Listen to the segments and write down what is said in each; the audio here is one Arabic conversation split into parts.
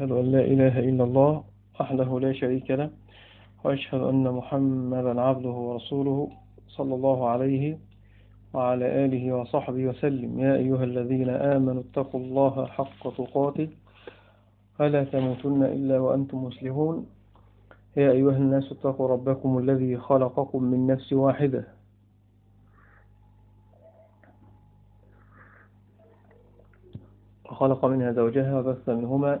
أشهد أن لا إله إلا الله وحده لا شريك له وأشهد أن محمدا عبده ورسوله صلى الله عليه وعلى آله وصحبه وسلم. يا أيها الذين آمنوا اتقوا الله حق تقاته فلا تموتن إلا وأنتم مسلمون. يا أيها الناس اتقوا ربكم الذي خلقكم من نفس واحدة. وخلق منها زوجها وبث منهما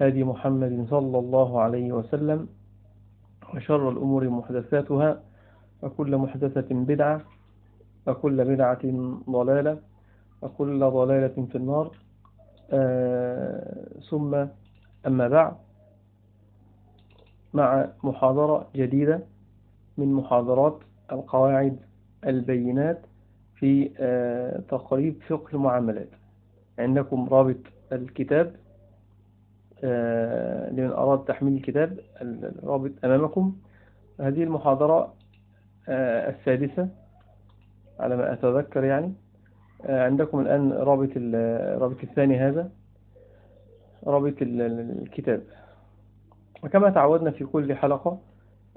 هدي محمد صلى الله عليه وسلم وشر الأمور محدثاتها وكل محدثة بدعة وكل بدعة ضلالة وكل ضلالة في النار. آه ثم أما بعد مع محاضرة جديدة من محاضرات القواعد البينات في آه تقريب فقه المعاملات. عندكم رابط الكتاب لمن أراد تحميل الكتاب الرابط أمامكم. هذه المحاضرة آه السادسة على ما أتذكر يعني. عندكم الآن رابط الرابط الثاني هذا رابط الكتاب. وكما تعودنا في كل حلقة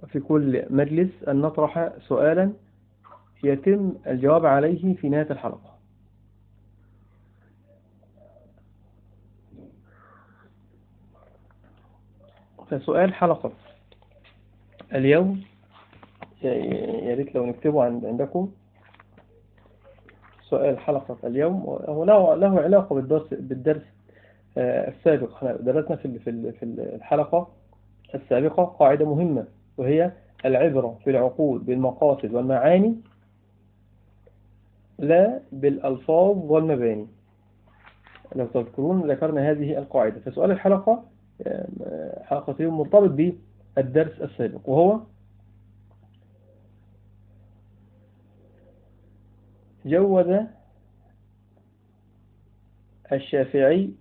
في كل مجلس أن نطرح سؤالا يتم الجواب عليه في نهاية الحلقة. فسؤال حلقة. اليوم يا ريت لو نكتبه عندكم. سؤال حلقة اليوم. هو له له علاقة بالدرس بالدرس السابق. إحنا درسنا في في الحلقة السابقة قاعدة مهمة وهي العبرة في العقول بالمقاصد والمعاني لا بالألفاظ والمباني. لو تذكرون ذكرنا هذه القاعدة. فسؤال الحلقة حلقة اليوم مرتبط بالدرس السابق وهو جوز الشافعي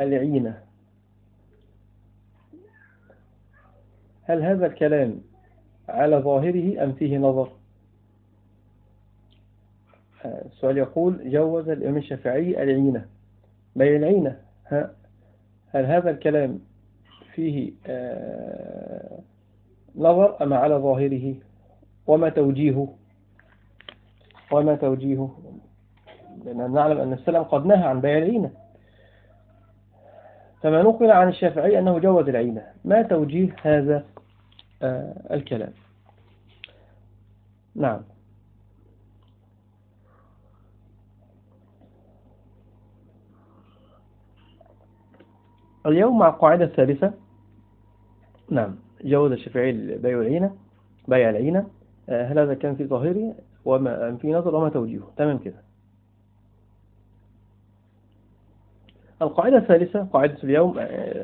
العينة. هل هذا الكلام على ظاهره أم فيه نظر؟ السؤال يقول جوز الإمام الشافعي العينة. بي العينة؟ هل هذا الكلام فيه نظر أم على ظاهره؟ وما توجيهه؟ وما توجيهه؟ لأن نعلم أن السلام قد نهى عن بيع العينة. فما نقل عن الشافعي أنه جوز العينة. ما توجيه هذا آه الكلام؟ نعم. اليوم مع القاعدة الثالثة نعم جوز الشافعي بيع العينة بيع العينة. آه هل هذا كان في ظاهره وما في نظر وما توجيهه. تمام كده. القاعدة الثالثة قاعدة اليوم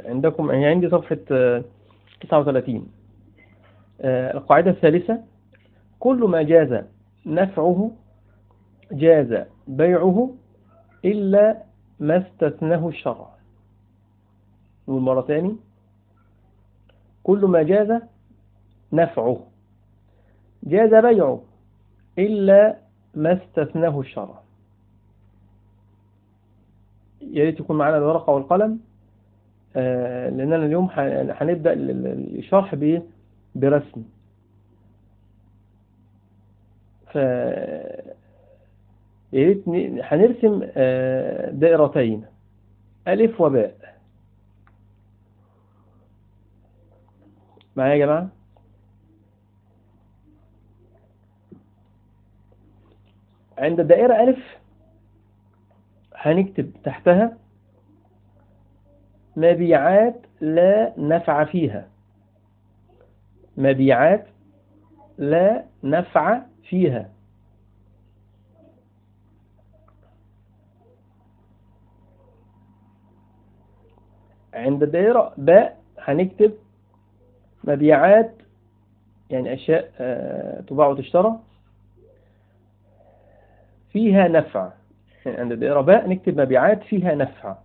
عندكم هي عندي صفحة 39 القاعدة الثالثة كل ما جاز نفعه جاز بيعه إلا ما استثناه الشرع. نقول مرة ثاني. كل ما جاز نفعه. جاز بيعه إلا ما استثناه الشرع. يا ريت يكون معنا الورقة والقلم. آه لأننا اليوم هنبدأ الشرح برسم. ف هنرسم آه دائرتين. ألف وباء. معايا يا جماعة؟ عند الدائرة ألف هنكتب تحتها مبيعات لا نفع فيها. مبيعات لا نفع فيها. عند الدائرة باء هنكتب مبيعات يعني أشياء آه، تباع وتشترى. فيها نفع. يعني عند الدائرة باء نكتب مبيعات فيها نفع.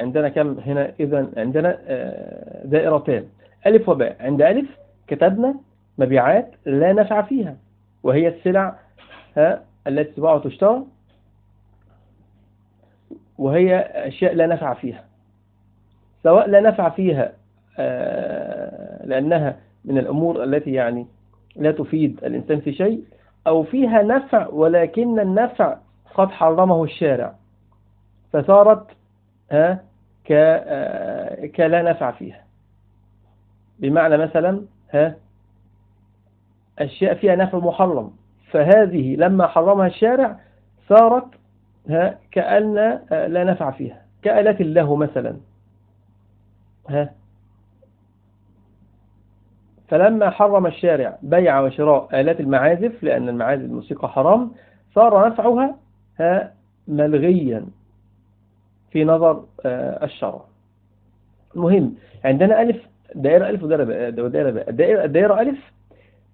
عندنا كم هنا؟ إذا عندنا آه، دائرتان ألف وباء. عند ألف كتبنا مبيعات لا نفع فيها وهي السلع ها التي تباع وتشترى وهي أشياء لا نفع فيها. سواء لا نفع فيها آه، لأنها من الأمور التي يعني لا تفيد الإنسان في شيء أو فيها نفع ولكن النفع قد حرمه الشارع. فصارت ها آه، كلا نفع فيها. بمعنى مثلا ها أشياء فيها نفع محرم فهذه لما حرمها الشارع صارت ها كأن آه، لا نفع فيها. كآلة الله مثلا. ها؟ فلما حرم الشارع بيع وشراء آلات المعازف لأن المعازف الموسيقى حرام صار نفعها ها ملغيا في نظر آه، الشرع. المهم عندنا ألف دائرة ألف ودائرة باء الدائرة, الدائرة ألف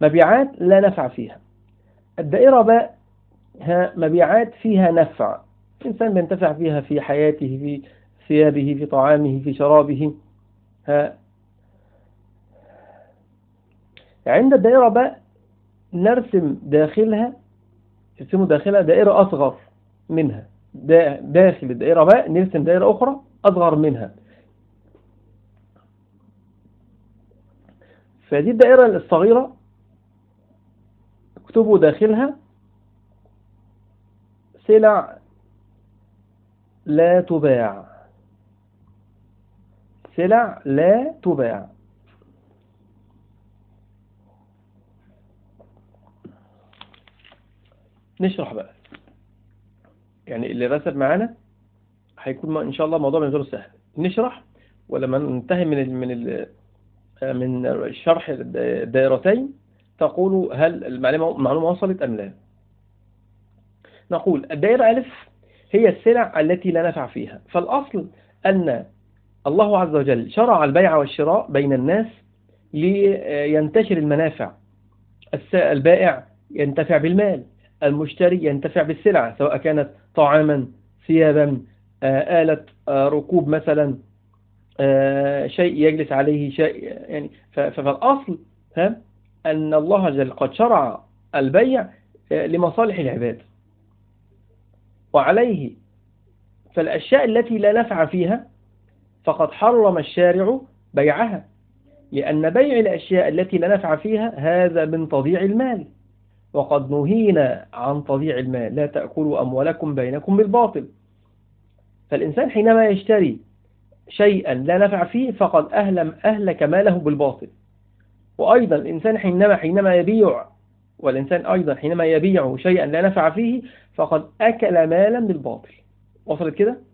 مبيعات لا نفع فيها. الدائرة باء مبيعات فيها نفع. الإنسان بينتفع فيها في حياته في ثيابه في طعامه في شرابه. ها عند الدائرة باء نرسم داخلها نرسم داخلها دائرة أصغر منها. داخل الدائرة باء نرسم دائرة أخرى أصغر منها. فدي الدائرة الصغيرة اكتبوا داخلها. سلع لا تباع. سلع لا تباع. نشرح بقى. يعني اللي رسب معانا هيكون إن شاء الله موضوع من سهل. نشرح ولما ننتهي من ال من ال من شرح الدائرتين. تقول هل المعلومة وصلت أم لا. نقول الدائرة ألف هي السلع التي لا نفع فيها. فالأصل أن الله عز وجل شرع البيع والشراء بين الناس لينتشر المنافع. البائع ينتفع بالمال المشتري ينتفع بالسلعة سواء كانت طعاما ثيابا آه، آلة آه، ركوب مثلا آه، شيء يجلس عليه شيء يعني فالأصل ها أن الله عز وجل قد شرع البيع لمصالح العباد. وعليه فالأشياء التي لا نفع فيها فقد حرم الشارع بيعها لأن بيع الأشياء التي لا نفع فيها هذا من تضييع المال. وقد نهينا عن تضييع المال لا تأكلوا أموالكم بينكم بالباطل. فالإنسان حينما يشتري شيئا لا نفع فيه فقد أهلم أهلك ماله بالباطل. وأيضا الإنسان حينما حينما يبيع والإنسان أيضا حينما يبيع شيئا لا نفع فيه فقد أكل مالا بالباطل. وصلت كده؟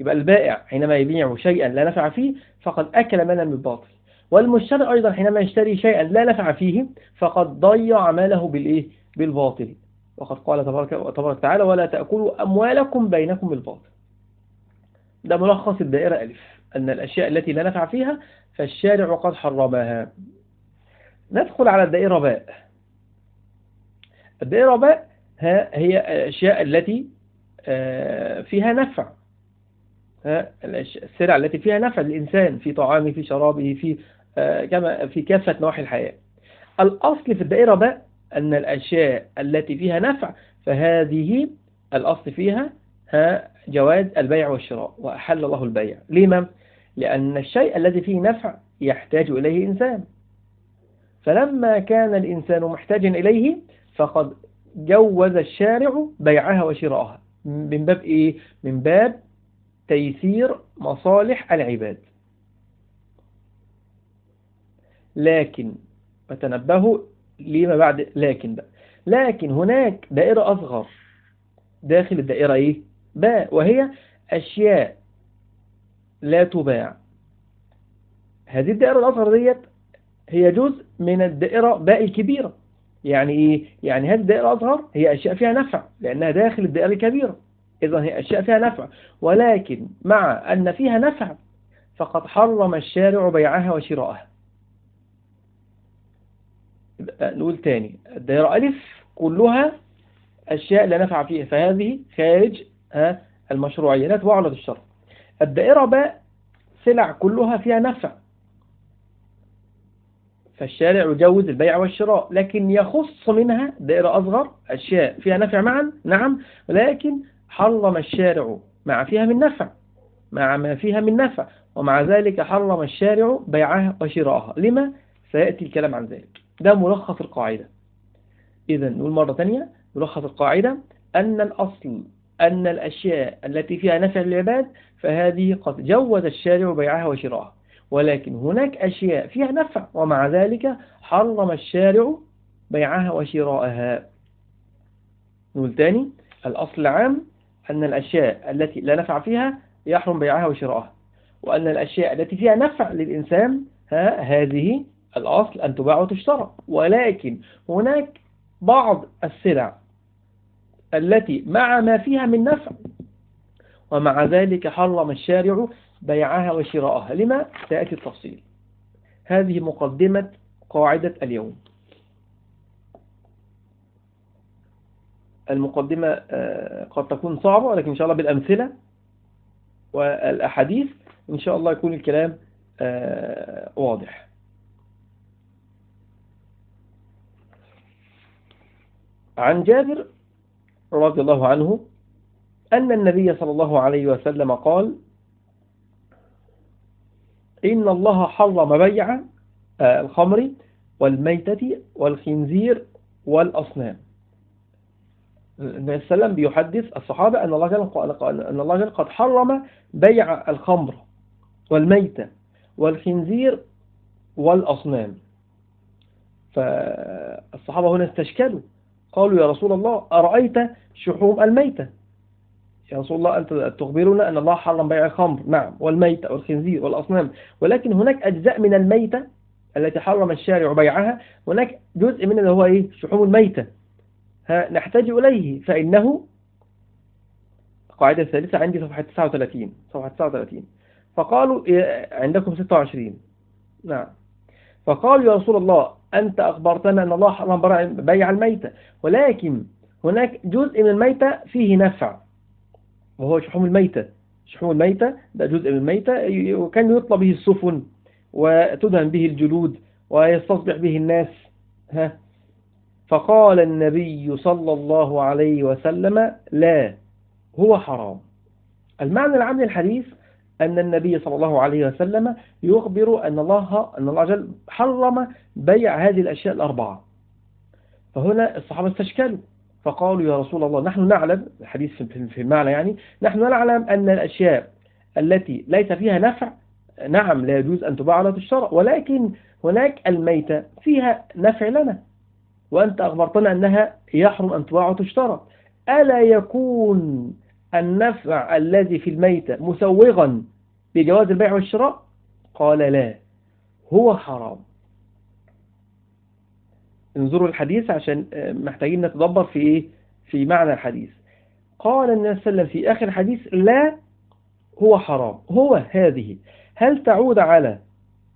يبقى البائع حينما يبيع شيئا لا نفع فيه فقد أكل مالا بالباطل والمشتري أيضا حينما يشتري شيئا لا نفع فيه فقد ضيع ماله بالإيه؟ بالباطل. وقد قال تبارك, تبارك تعالى ولا تأكلوا أموالكم بينكم بالباطل. ده ملخص الدائرة ألف أن الأشياء التي لا نفع فيها فالشارع قد حرمها. ندخل على الدائرة باء. الدائرة باء هي الأشياء التي آه، فيها نفع. السلع التي فيها نفع للإنسان في طعامه في شرابه في آه، كما في كافة نواحي الحياة الأصل في الدائرة باء أن الأشياء التي فيها نفع فهذه الأصل فيها ها جواز البيع والشراء وأحل الله البيع لما؟ لأن الشيء الذي فيه نفع يحتاج إليه إنسان فلما كان الإنسان محتاجا إليه فقد جوز الشارع بيعها وشراءها من باب إيه؟ من باب تيسير مصالح العباد. لكن وتنبهوا لما بعد لكن بقى. لكن هناك دائرة أصغر. داخل الدائرة إيه؟ باء. وهي أشياء لا تباع. هذه الدائرة الأصغر ديت هي جزء من الدائرة باء الكبيرة. يعني إيه؟ يعني هذه الدائرة الأصغر هي أشياء فيها نفع لأنها داخل الدائرة الكبيرة. إذا هي أشياء فيها نفع. ولكن مع أن فيها نفع فقد حرم الشارع بيعها وشراءها. نقول تاني الدائرة ألف كلها أشياء لا نفع فيها فهذه خارج المشروعية لا تباع ولا تشترى الدائرة باء سلع كلها فيها نفع. فالشارع يجوز البيع والشراء لكن يخص منها دائرة أصغر أشياء فيها نفع معا نعم ولكن حرم الشارع مع فيها من نفع مع ما فيها من نفع ومع ذلك حرم الشارع بيعها وشراءها لما؟ سيأتي الكلام عن ذلك. ده ملخص القاعدة. إذا نقول مرة ثانية ملخص القاعدة أن الأصل أن الأشياء التي فيها نفع للعباد فهذه قد جوز الشارع بيعها وشراءها ولكن هناك أشياء فيها نفع ومع ذلك حرم الشارع بيعها وشراءها نقول تاني الأصل العام أن الأشياء التي لا نفع فيها يحرم بيعها وشراءها وأن الأشياء التي فيها نفع للإنسان ها هذه الأصل أن تباع وتشترى. ولكن هناك بعض السلع التي مع ما فيها من نفع ومع ذلك حرم الشارع بيعها وشراءها لما؟ سيأتي التفصيل. هذه مقدمة قاعدة اليوم. المقدمة آه، قد تكون صعبة ولكن إن شاء الله بالأمثلة والأحاديث إن شاء الله يكون الكلام آه، واضح. عن جابر رضي الله عنه أن النبي صلى الله عليه وسلم قال إن الله حرم بيع آه، الخمر والميتة والخنزير والأصنام. النبي صلى الله عليه وسلم بيحدث الصحابة أن الله جل أن الله جل قد حرم بيع الخمر والميتة والخنزير والأصنام. فالصحابة هنا استشكلوا. قالوا يا رسول الله أرأيت شحوم الميتة؟ يا رسول الله أنت تخبرنا أن الله حرم بيع الخمر. نعم والميتة والخنزير والأصنام. ولكن هناك أجزاء من الميتة التي حرم الشارع بيعها. هناك جزء من اللي هو إيه؟ شحوم الميتة. نحتاج إليه فإنه القاعدة الثالثة عندي صفحة 39 صفحة 39 فقالوا عندكم 26 نعم. فقالوا يا رسول الله أنت أخبرتنا أن الله حرم بيع الميتة. ولكن هناك جزء من الميتة فيه نفع. وهو شحوم الميتة. شحوم الميتة ده جزء من الميتة وكان يطلب به السفن وتدهن به الجلود ويستصبح به الناس ها؟ فقال النبي صلى الله عليه وسلم لا هو حرام. المعنى العام للحديث أن النبي صلى الله عليه وسلم يخبر أن الله أن الله جل حرم بيع هذه الأشياء الأربعة. فهنا الصحابة استشكلوا فقالوا يا رسول الله نحن نعلم الحديث في المعنى يعني نحن نعلم أن الأشياء التي ليس فيها نفع نعم لا يجوز أن تباع ولا تشترى ولكن هناك الميتة فيها نفع لنا. وأنت أخبرتنا أنها يحرم أن تباع وتشترى. ألا يكون النفع الذي في الميتة مسوغا بجواز البيع والشراء؟ قال لا هو حرام. انظروا الحديث عشان آه، محتاجين نتدبر في إيه؟ في معنى الحديث. قال النبي صلى الله عليه وسلم في آخر الحديث لا هو حرام. هو هذه. هل تعود على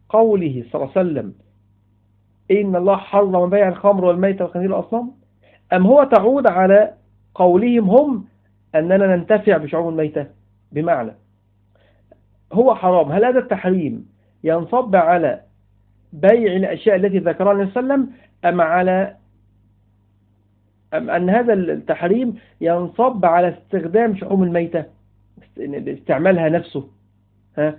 قوله صلى الله عليه وسلم إن الله حرم بيع الخمر والميت والخنزير والأصنام أم هو تعود على قولهم هم أننا ننتفع بشعوب الميتة؟ بمعنى هو حرام. هل هذا التحريم ينصب على بيع الأشياء التي ذكرها النبي صلى الله عليه وسلم أم على أم أن هذا التحريم ينصب على استخدام شحوم الميتة استعمالها نفسه؟ ها؟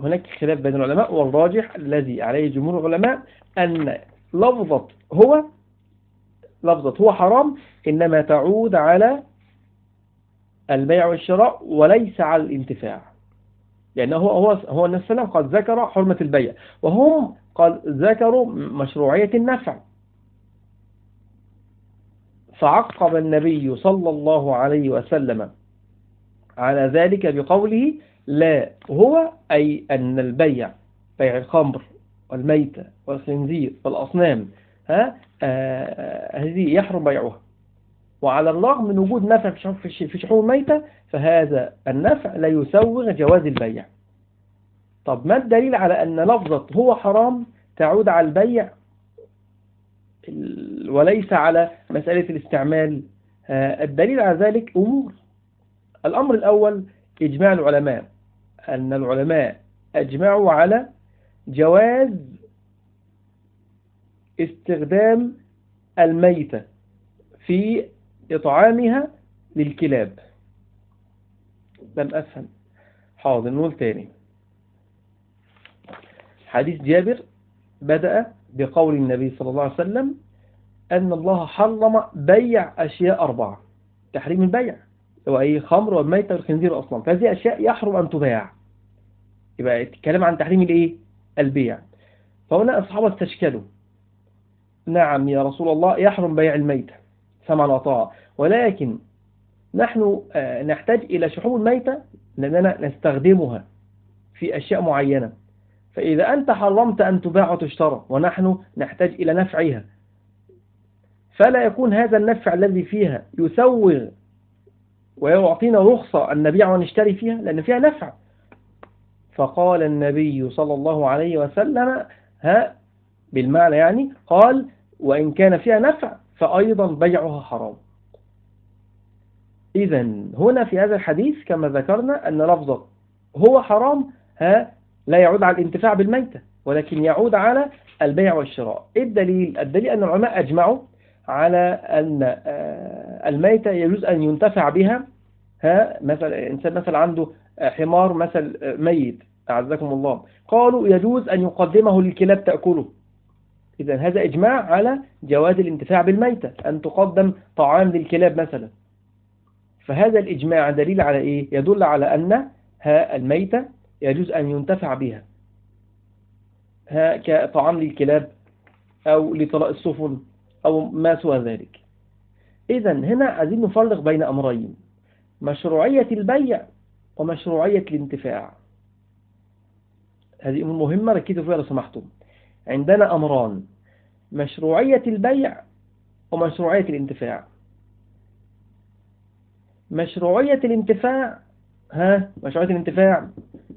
هناك خلاف بين العلماء والراجح الذي عليه جمهور العلماء أن لفظة هو لفظة هو حرام إنما تعود على البيع والشراء وليس على الانتفاع. لأنه هو هو هو وسلم قد ذكر حرمة البيع وهم قد ذكروا مشروعية النفع. فعقب النبي صلى الله عليه وسلم على ذلك بقوله لا هو أي أن البيع بيع الخمر. والميتة والخنزير والأصنام ها؟ آه هذه يحرم بيعها. وعلى الرغم من وجود نفع في شحوم الميتة فهذا النفع لا يسوغ جواز البيع. طب ما الدليل على أن لفظة هو حرام تعود على البيع؟ وليس على مسألة الاستعمال. آه، الدليل على ذلك أمور. الأمر الأول إجماع العلماء أن العلماء أجمعوا على جواز استخدام الميتة في إطعامها للكلاب. لم أفهم. حاضر نقول تاني. حديث جابر بدأ بقول النبي صلى الله عليه وسلم أن الله حرم بيع أشياء أربعة. تحريم البيع. هو أي خمر والميتة والخنزير أصلا. فهذه أشياء يحرم أن تباع. يبقى الكلام عن تحريم الإيه؟ البيع. فهنا أصحابه استشكلوا نعم يا رسول الله يحرم بيع الميتة سمع وطاعة ولكن نحن آه، نحتاج إلى شحوم الميتة لأننا نستخدمها في أشياء معينة. فإذا أنت حرمت أن تباع وتشترى ونحن نحتاج إلى نفعها. فلا يكون هذا النفع الذي فيها يسوغ ويعطينا رخصة أن نبيع ونشتري فيها لأن فيها نفع. فقال النبي صلى الله عليه وسلم ها بالمعنى يعني قال وإن كان فيها نفع فأيضا بيعها حرام. إذا هنا في هذا الحديث كما ذكرنا أن لفظة هو حرام ها لا يعود على الانتفاع بالميتة ولكن يعود على البيع والشراء. إيه الدليل؟ الدليل أن العلماء أجمعوا على أن آه، الميتة يجوز أن ينتفع بها ها مثلا إنسان مثلا عنده حمار مثل ميت أعزكم الله. قالوا يجوز أن يقدمه للكلاب تأكله. إذا هذا إجماع على جواز الانتفاع بالميتة أن تقدم طعام للكلاب مثلا. فهذا الإجماع دليل على إيه؟ يدل على أن الميتة يجوز أن ينتفع بها. كطعام للكلاب أو لطلاء السفن أو ما سوى ذلك. إذا هنا عايزين نفرق بين أمرين مشروعية البيع ومشروعية الانتفاع. هذه أمور مهمة ركزوا فيها لو سمحتم. عندنا أمران مشروعية البيع ومشروعية الانتفاع. مشروعية الانتفاع ها مشروعية الانتفاع.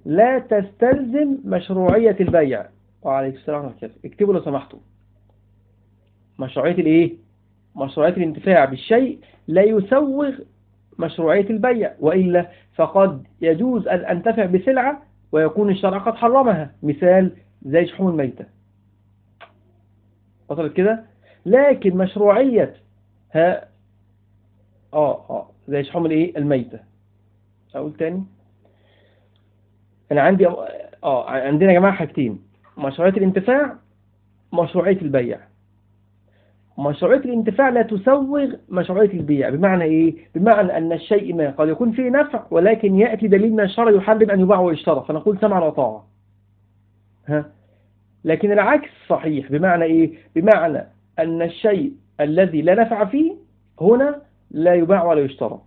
لا تستلزم مشروعية البيع. وعليك السلام عليكم اكتبوا لو سمحتوا مشروعية الإيه؟ مشروعية الانتفاع بالشيء لا يسوغ مشروعية البيع وإلا فقد يجوز أن أنتفع بسلعة ويكون الشرع قد حرمها. مثال زي شحوم الميتة. وصلت كده؟ لكن مشروعية ها آه آه زي شحوم الإيه؟ الميتة. أقول تاني. أنا عندي آه عندنا يا جماعة حاجتين. مشروعية الانتفاع مشروعية البيع. مشروعية الانتفاع لا تسوغ مشروعية البيع. بمعنى إيه؟ بمعنى أن الشيء ما قد يكون فيه نفع ولكن يأتي دليل من الشرع يحرم أن يباع ويشترى. فنقول سمع وطاعه ها؟ لكن العكس صحيح. بمعنى إيه؟ بمعنى أن الشيء الذي لا نفع فيه هنا لا يباع ولا يشترى.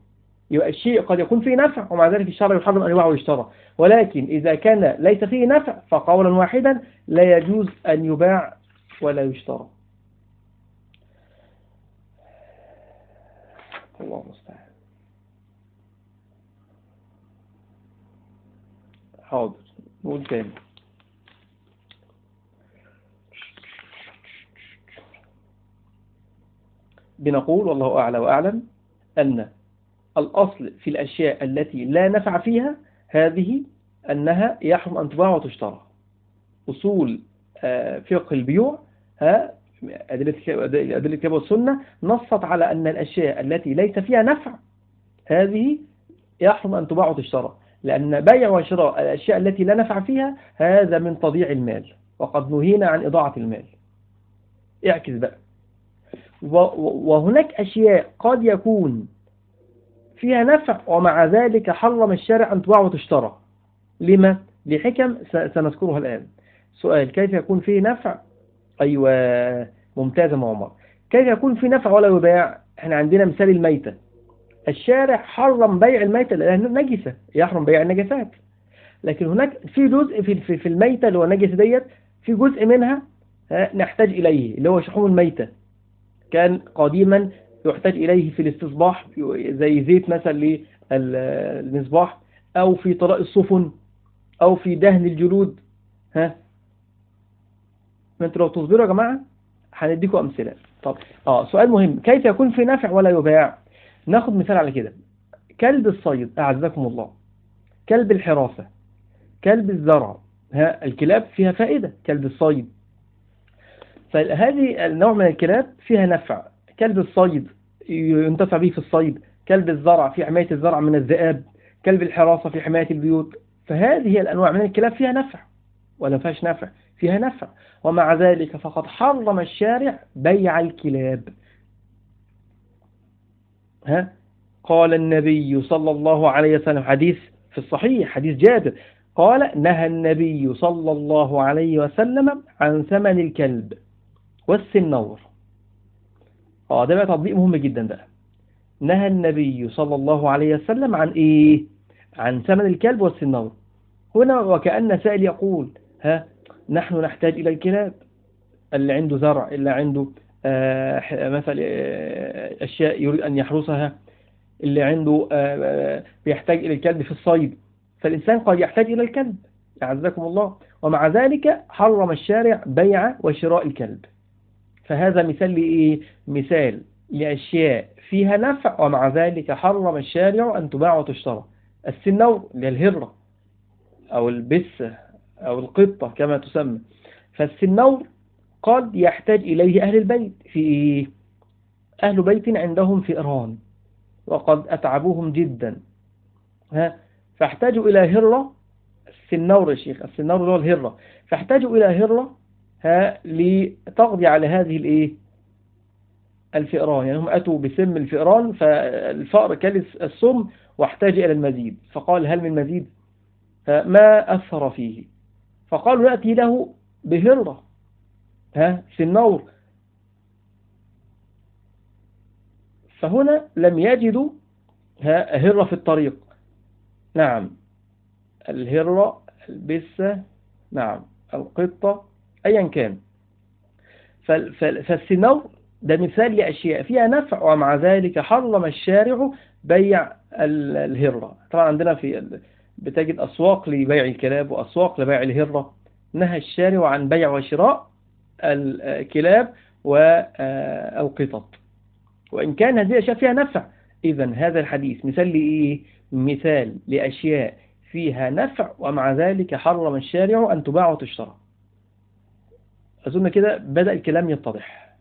يبقى الشيء قد يكون فيه نفع ومع ذلك الشرع يحرم أن يباع ويشترى. ولكن إذا كان ليس فيه نفع فقولا واحدا لا يجوز أن يباع ولا يشترى. الله المستعان. حاضر نقول تاني. بنقول والله أعلى وأعلم أن الأصل في الأشياء التي لا نفع فيها هذه أنها يحرم أن تباع وتشترى. أصول آه، فقه البيوع أدلة الكتاب والسنة نصت على أن الأشياء التي ليس فيها نفع هذه يحرم أن تباع وتشترى. لأن بيع وشراء الأشياء التي لا نفع فيها هذا من تضييع المال. وقد نهينا عن إضاعة المال. اعكس بقى. وهناك أشياء قد يكون فيها نفع ومع ذلك حرم الشارع أن تباع وتشترى. لما؟ لحكم سنذكرها الآن. سؤال كيف يكون فيه نفع أيوة ممتازة عمر. كيف يكون فيه نفع ولا يباع؟ إحنا عندنا مثال الميتة. الشارع حرم بيع الميتة لأنها نجسة يحرم بيع النجسات. لكن هناك في جزء في في الميتة اللي هو النجس ديت في جزء منها نحتاج إليه اللي هو شحوم الميتة. كان قديما يحتاج إليه في الاستصباح زي زيت مثلا للمصباح أو في طلاء السفن أو في دهن الجلود ها. ما أنتوا لو تصبروا يا جماعة هنديكم أمثلة. طب آه سؤال مهم. كيف يكون في نافع ولا يباع؟ ناخد مثال على كده. كلب الصيد أعزكم الله. كلب الحراسة. كلب الزرع. ها الكلاب فيها فائدة كلب الصيد. فهذه النوع من الكلاب فيها نفع. كلب الصيد ينتفع به في الصيد. كلب الزرع في حماية الزرع من الذئاب. كلب الحراسة في حماية البيوت. فهذه الأنواع من الكلاب فيها نفع. ولا فيهاش نفع. فيها نفع. ومع ذلك فقد حرم الشارع بيع الكلاب. ها؟ قال النبي صلى الله عليه وسلم حديث في الصحيح حديث جابر. قال نهى النبي صلى الله عليه وسلم عن ثمن الكلب والسنور. آه ده بقى تطبيق مهم جدا بقى نهى النبي صلى الله عليه وسلم عن إيه؟ عن ثمن الكلب والسنور. هنا وكأن سائل يقول ها؟ نحن نحتاج إلى الكلاب اللي عنده زرع اللي عنده آه مثلا آه أشياء يريد أن يحرسها اللي عنده آه بيحتاج إلى الكلب في الصيد. فالإنسان قد يحتاج إلى الكلب أعزكم الله. ومع ذلك حرم الشارع بيع وشراء الكلب. فهذا مثال لإيه؟ مثال لأشياء فيها نفع. ومع ذلك حرم الشارع أن تباع وتشترى. السنور للهرة أو البسة أو القطة كما تسمى. فالسنور قد يحتاج إليه أهل البيت. في؟ أهل بيت عندهم فئران وقد أتعبوهم جدا. ها؟ فاحتاجوا إلى هرة. السنور يا شيخ السنور هو الهرة. فاحتاجوا إلى هرة ها لتقضي على هذه الإيه؟ الفئران. يعني هم أتوا بسم الفئران فالفأر كلس السم واحتاج إلى المزيد. فقال هل من مزيد؟ فما أثر فيه. فقالوا نأتي له بهرة. ها في النور. فهنا لم يجدوا هرة في الطريق. نعم. الهرة البسة نعم. القطة أيا كان. فالسنور ده مثال لأشياء. فيها نفع ومع ذلك حرم الشارع بيع الهرة. طبعا عندنا في بتجد أسواق لبيع الكلاب وأسواق لبيع الهرة. نهى الشارع عن بيع وشراء الكلاب والقطط وإن كان هذه الأشياء فيها نفع إذا هذا الحديث مثال لإيه؟ مثال لأشياء فيها نفع ومع ذلك حرم الشارع أن تباع وتشترى. أظن كده بدأ الكلام يتضح.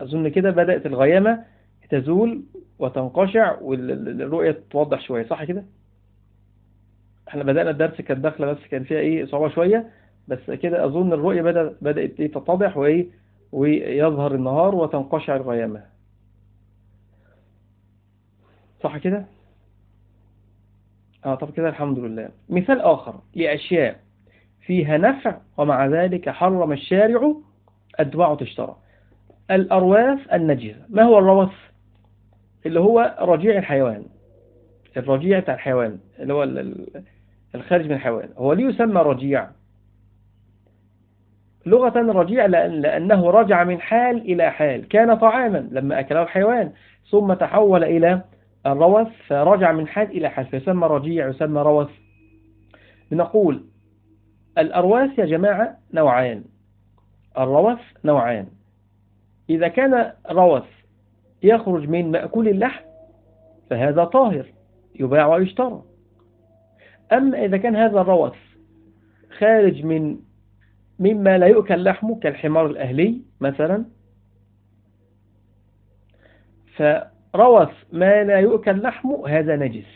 أظن كده بدأت الغيامة تزول وتنقشع والرؤية توضح شوية صح كده؟ إحنا بدأنا الدرس كانت داخلة بس كان فيها إيه صعوبة شوية. بس كده أظن الرؤية بدأ بدأت إيه تتضح وإيه ويظهر النهار وتنقشع الغيامة. صح كده؟ آه طب كده الحمد لله. مثال آخر لأشياء فيها نفع ومع ذلك حرم الشارع أدواع تشترى. الأرواث النجسة. ما هو الروث اللي هو رجيع الحيوان. الرجيع بتاع الحيوان اللي هو الخارج من الحيوان هو ليه يسمى رجيع. لغة رجيع لأنه رجع من حال إلى حال. كان طعاما لما أكله الحيوان ثم تحول إلى الروث فرجع من حال إلى حال. فيسمى رجيع يسمى روث. بنقول الأرواث يا جماعة نوعان. الروث نوعان. إذا كان روث يخرج من مأكول اللحم فهذا طاهر يباع ويشترى. أما إذا كان هذا الروث خارج من مما لا يؤكل لحمه كالحمار الأهلي مثلا فروث ما لا يؤكل لحمه هذا نجس.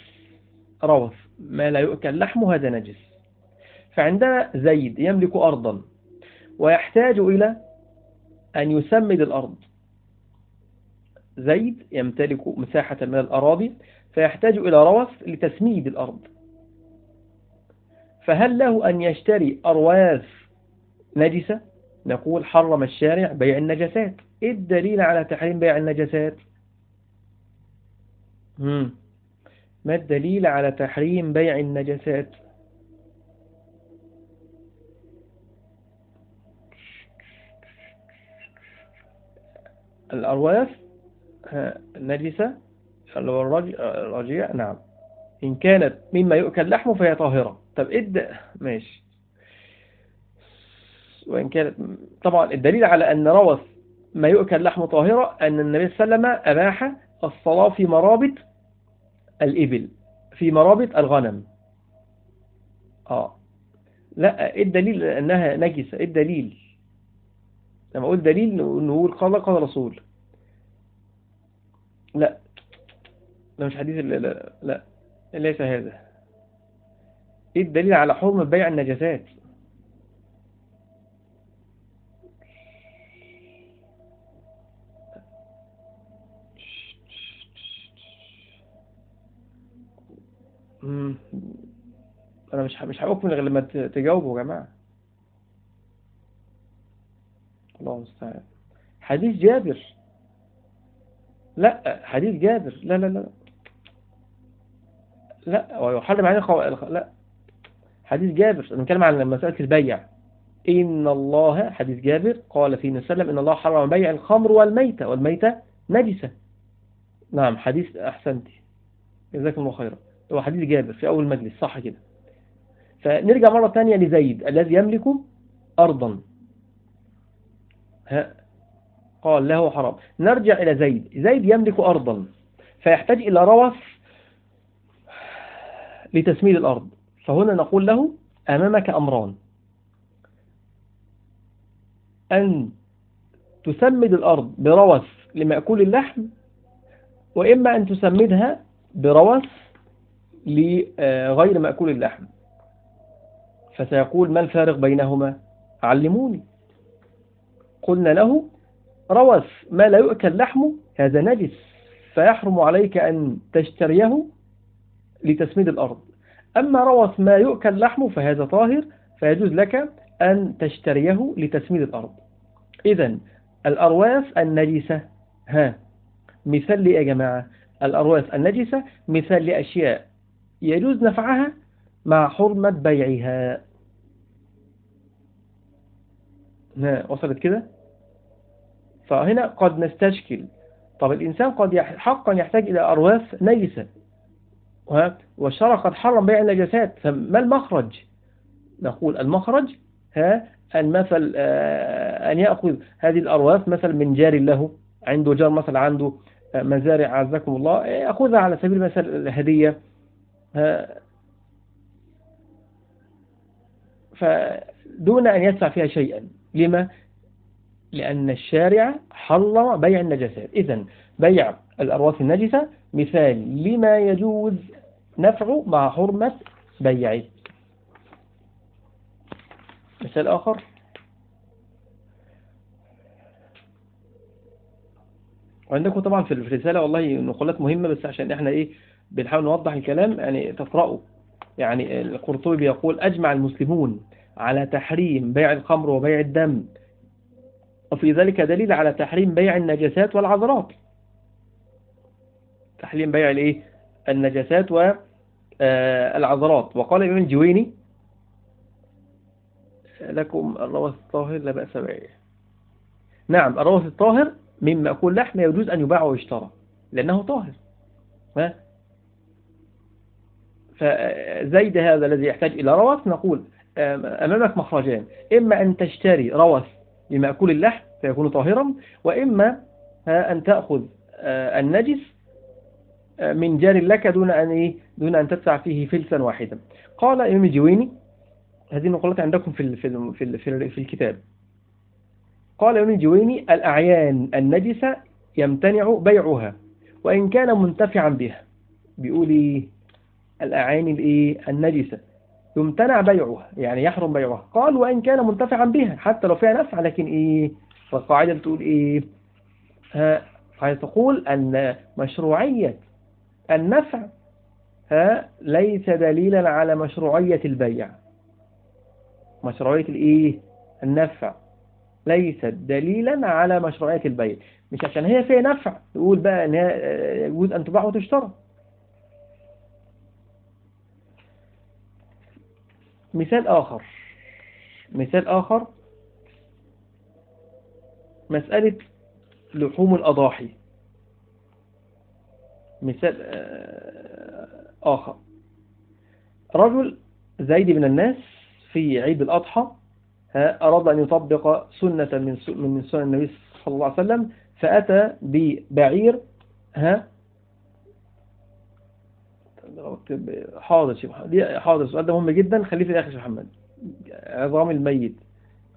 روث ما لا يؤكل لحمه هذا نجس. فعندنا زيد يملك أرضا ويحتاج إلى أن يسمد الأرض. زيد يمتلك مساحة من الأراضي فيحتاج إلى روث لتسميد الأرض. فهل له أن يشتري أرواث نجسة؟ نقول حرم الشارع بيع النجسات. إيه الدليل على تحريم بيع النجسات؟ مم. ما الدليل على تحريم بيع النجسات؟ الأرواث هو الرجيع؟ نعم. إن كانت مما يؤكل لحمه فهي طاهرة. طب إد ماشي. وإن كانت طبعا الدليل على أن روث ما يؤكل لحمه طاهرة أن النبي صلى الله عليه وسلم أباح الصلاة في مرابط الإبل في مرابط الغنم. آه. لا إيه الدليل أنها نجسة؟ إيه الدليل؟ لما أقول دليل نقول قال قال رسول لا. ده مش حديث لا, لا. ليس هذا. إيه الدليل على حرمة بيع النجاسات؟ أنا مش مش هحكم غير لما تجاوبوا يا جماعة. الله المستعان. حديث جابر. لا حديث جابر. لا لا لا لا. ويحرم عليه الخو... لا. حديث جابر نتكلم عن مسألة البيع. إن الله حديث جابر قال فيه وسلم إن الله حرم بيع الخمر والميتة والميتة نجسة. نعم حديث أحسنتي جزاكم الله خيرا. هو حديث جابر في أول مجلس صح كده. فنرجع مرة ثانية لزيد الذي يملك أرضا. ها قال له حرام. نرجع إلى زيد. زيد يملك أرضا فيحتاج إلى روث لتسميد الأرض. فهنا نقول له أمامك أمران. أن تسمد الأرض بروث لمأكول اللحم وإما أن تسمدها بروث لغير مأكول اللحم. فسيقول ما الفارق بينهما؟ علموني. قلنا له روث ما لا يؤكل لحمه هذا نجس. فيحرم عليك أن تشتريه لتسميد الأرض. أما روث ما يؤكل لحمه فهذا طاهر فيجوز لك أن تشتريه لتسميد الأرض. إذا الأرواث النجسة ها مثال لي يا جماعة. الأرواث النجسة مثال لأشياء يجوز نفعها مع حرمة بيعها. وصلت كده؟ فهنا قد نستشكل. طب الإنسان قد حقا يحتاج إلى أرواث نجسة. والشرع قد حرم بيع النجاسات. فما المخرج؟ نقول المخرج ها المثل آه، أن يأخذ هذه الأرواث مثلا من جار له عنده جار مثلا عنده آه، مزارع عزكم الله يأخذها على سبيل المثال الهدية فدون أن يدفع فيها شيئا. لما؟ لأن الشارع حرم بيع النجاسات. إذا بيع الأرواث النجسة مثال لما يجوز نفعه مع حرمة بيعه مثال آخر. وعندكم طبعا في الرسالة والله نقولات مهمة بس عشان إحنا إيه بنحاول نوضح الكلام يعني تقرأوا. يعني القرطبي يقول أجمع المسلمون على تحريم بيع الخمر وبيع الدم. وفي ذلك دليل على تحريم بيع النجاسات والعذرات. تحريم بيع الإيه؟ النجاسات والعذرات وقال الإمام الجويني لكم الروث الطاهر لا بأس بيعه نعم الروث الطاهر مما أقول لحم يجوز أن يباع ويشترى لأنه طاهر. فزيد هذا الذي يحتاج إلى روث نقول أمامك مخرجان إما أن تشتري روث لمأكول اللحم فيكون طاهرا وإما أن تأخذ آه، النجس آه، من جار لك دون أن إيه؟ دون أن تدفع فيه فلسا واحدا. قال إمام الجويني هذه النقولات عندكم في في في في الكتاب. قال إمام الجويني الأعيان النجسة يمتنع بيعها وإن كان منتفعا بها. بيقول إيه؟ الأعيان الإيه النجسة. يمتنع بيعها يعني يحرم بيعها. قال وإن كان منتفعا بها حتى لو فيها نفع لكن إيه؟ فالقاعدة بتقول إيه؟ قاعدة تقول أن مشروعية النفع ها ليس دليلا على مشروعية البيع. مشروعية الإيه؟ النفع. ليست دليلا على مشروعية البيع. مش عشان هي فيها نفع تقول بقى أن يجوز أن تباع وتشترى. مثال آخر. مثال آخر مسألة لحوم الأضاحي. مثال آه، آخر. رجل زيد من الناس في عيد الأضحى أراد أن يطبق سنة من من سنن النبي صلى الله عليه وسلم فأتى ببعير ها حاضر شيخ حاضر السؤال ده مهم جدا خليه في الآخر يا محمد عظام الميت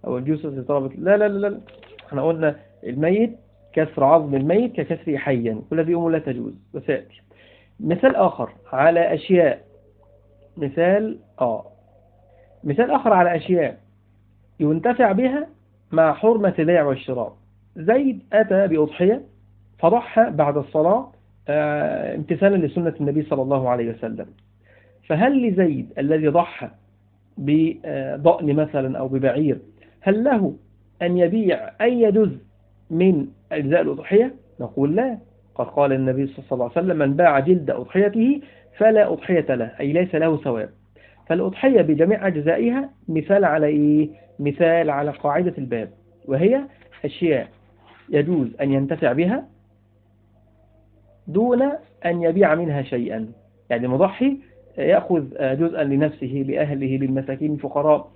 أو الجثث اللي طلبت لا لا لا لا. إحنا قلنا الميت كسر عظم الميت ككسر حيا كل ذي أم لا تجوز وسيأتي. مثال آخر على أشياء. مثال آه مثال آخر على أشياء ينتفع بها مع حرمة البيع والشراء. زيد أتى بأضحية فضحى بعد الصلاة امتثالا لسنة النبي صلى الله عليه وسلم. فهل لزيد الذي ضحى بضأن مثلا أو ببعير هل له أن يبيع أي جزء من أجزاء الأضحية نقول لا قد قال النبي صلى الله عليه وسلم من باع جلد أضحيته فلا أضحية له أي ليس له ثواب فالأضحية بجميع أجزائها مثال على إيه؟ مثال على قاعدة الباب وهي أشياء يجوز أن ينتفع بها دون أن يبيع منها شيئا يعني المضحي يأخذ جزءا لنفسه لأهله للمساكين الفقراء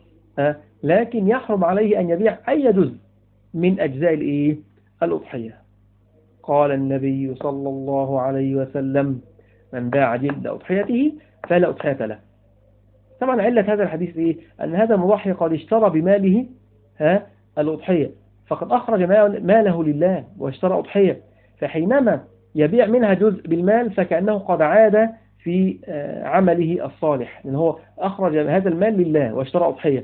لكن يحرم عليه أن يبيع أي جزء من أجزاء الإيه؟ الأضحية. قال النبي صلى الله عليه وسلم من باع جلد أضحيته فلا أضحية له. طبعا علة هذا الحديث إيه؟ أن هذا المضحي قد اشترى بماله ها الأضحية. فقد أخرج ماله لله واشترى أضحية. فحينما يبيع منها جزء بالمال فكأنه قد عاد في آه، عمله الصالح. لأن هو أخرج هذا المال لله واشترى أضحية.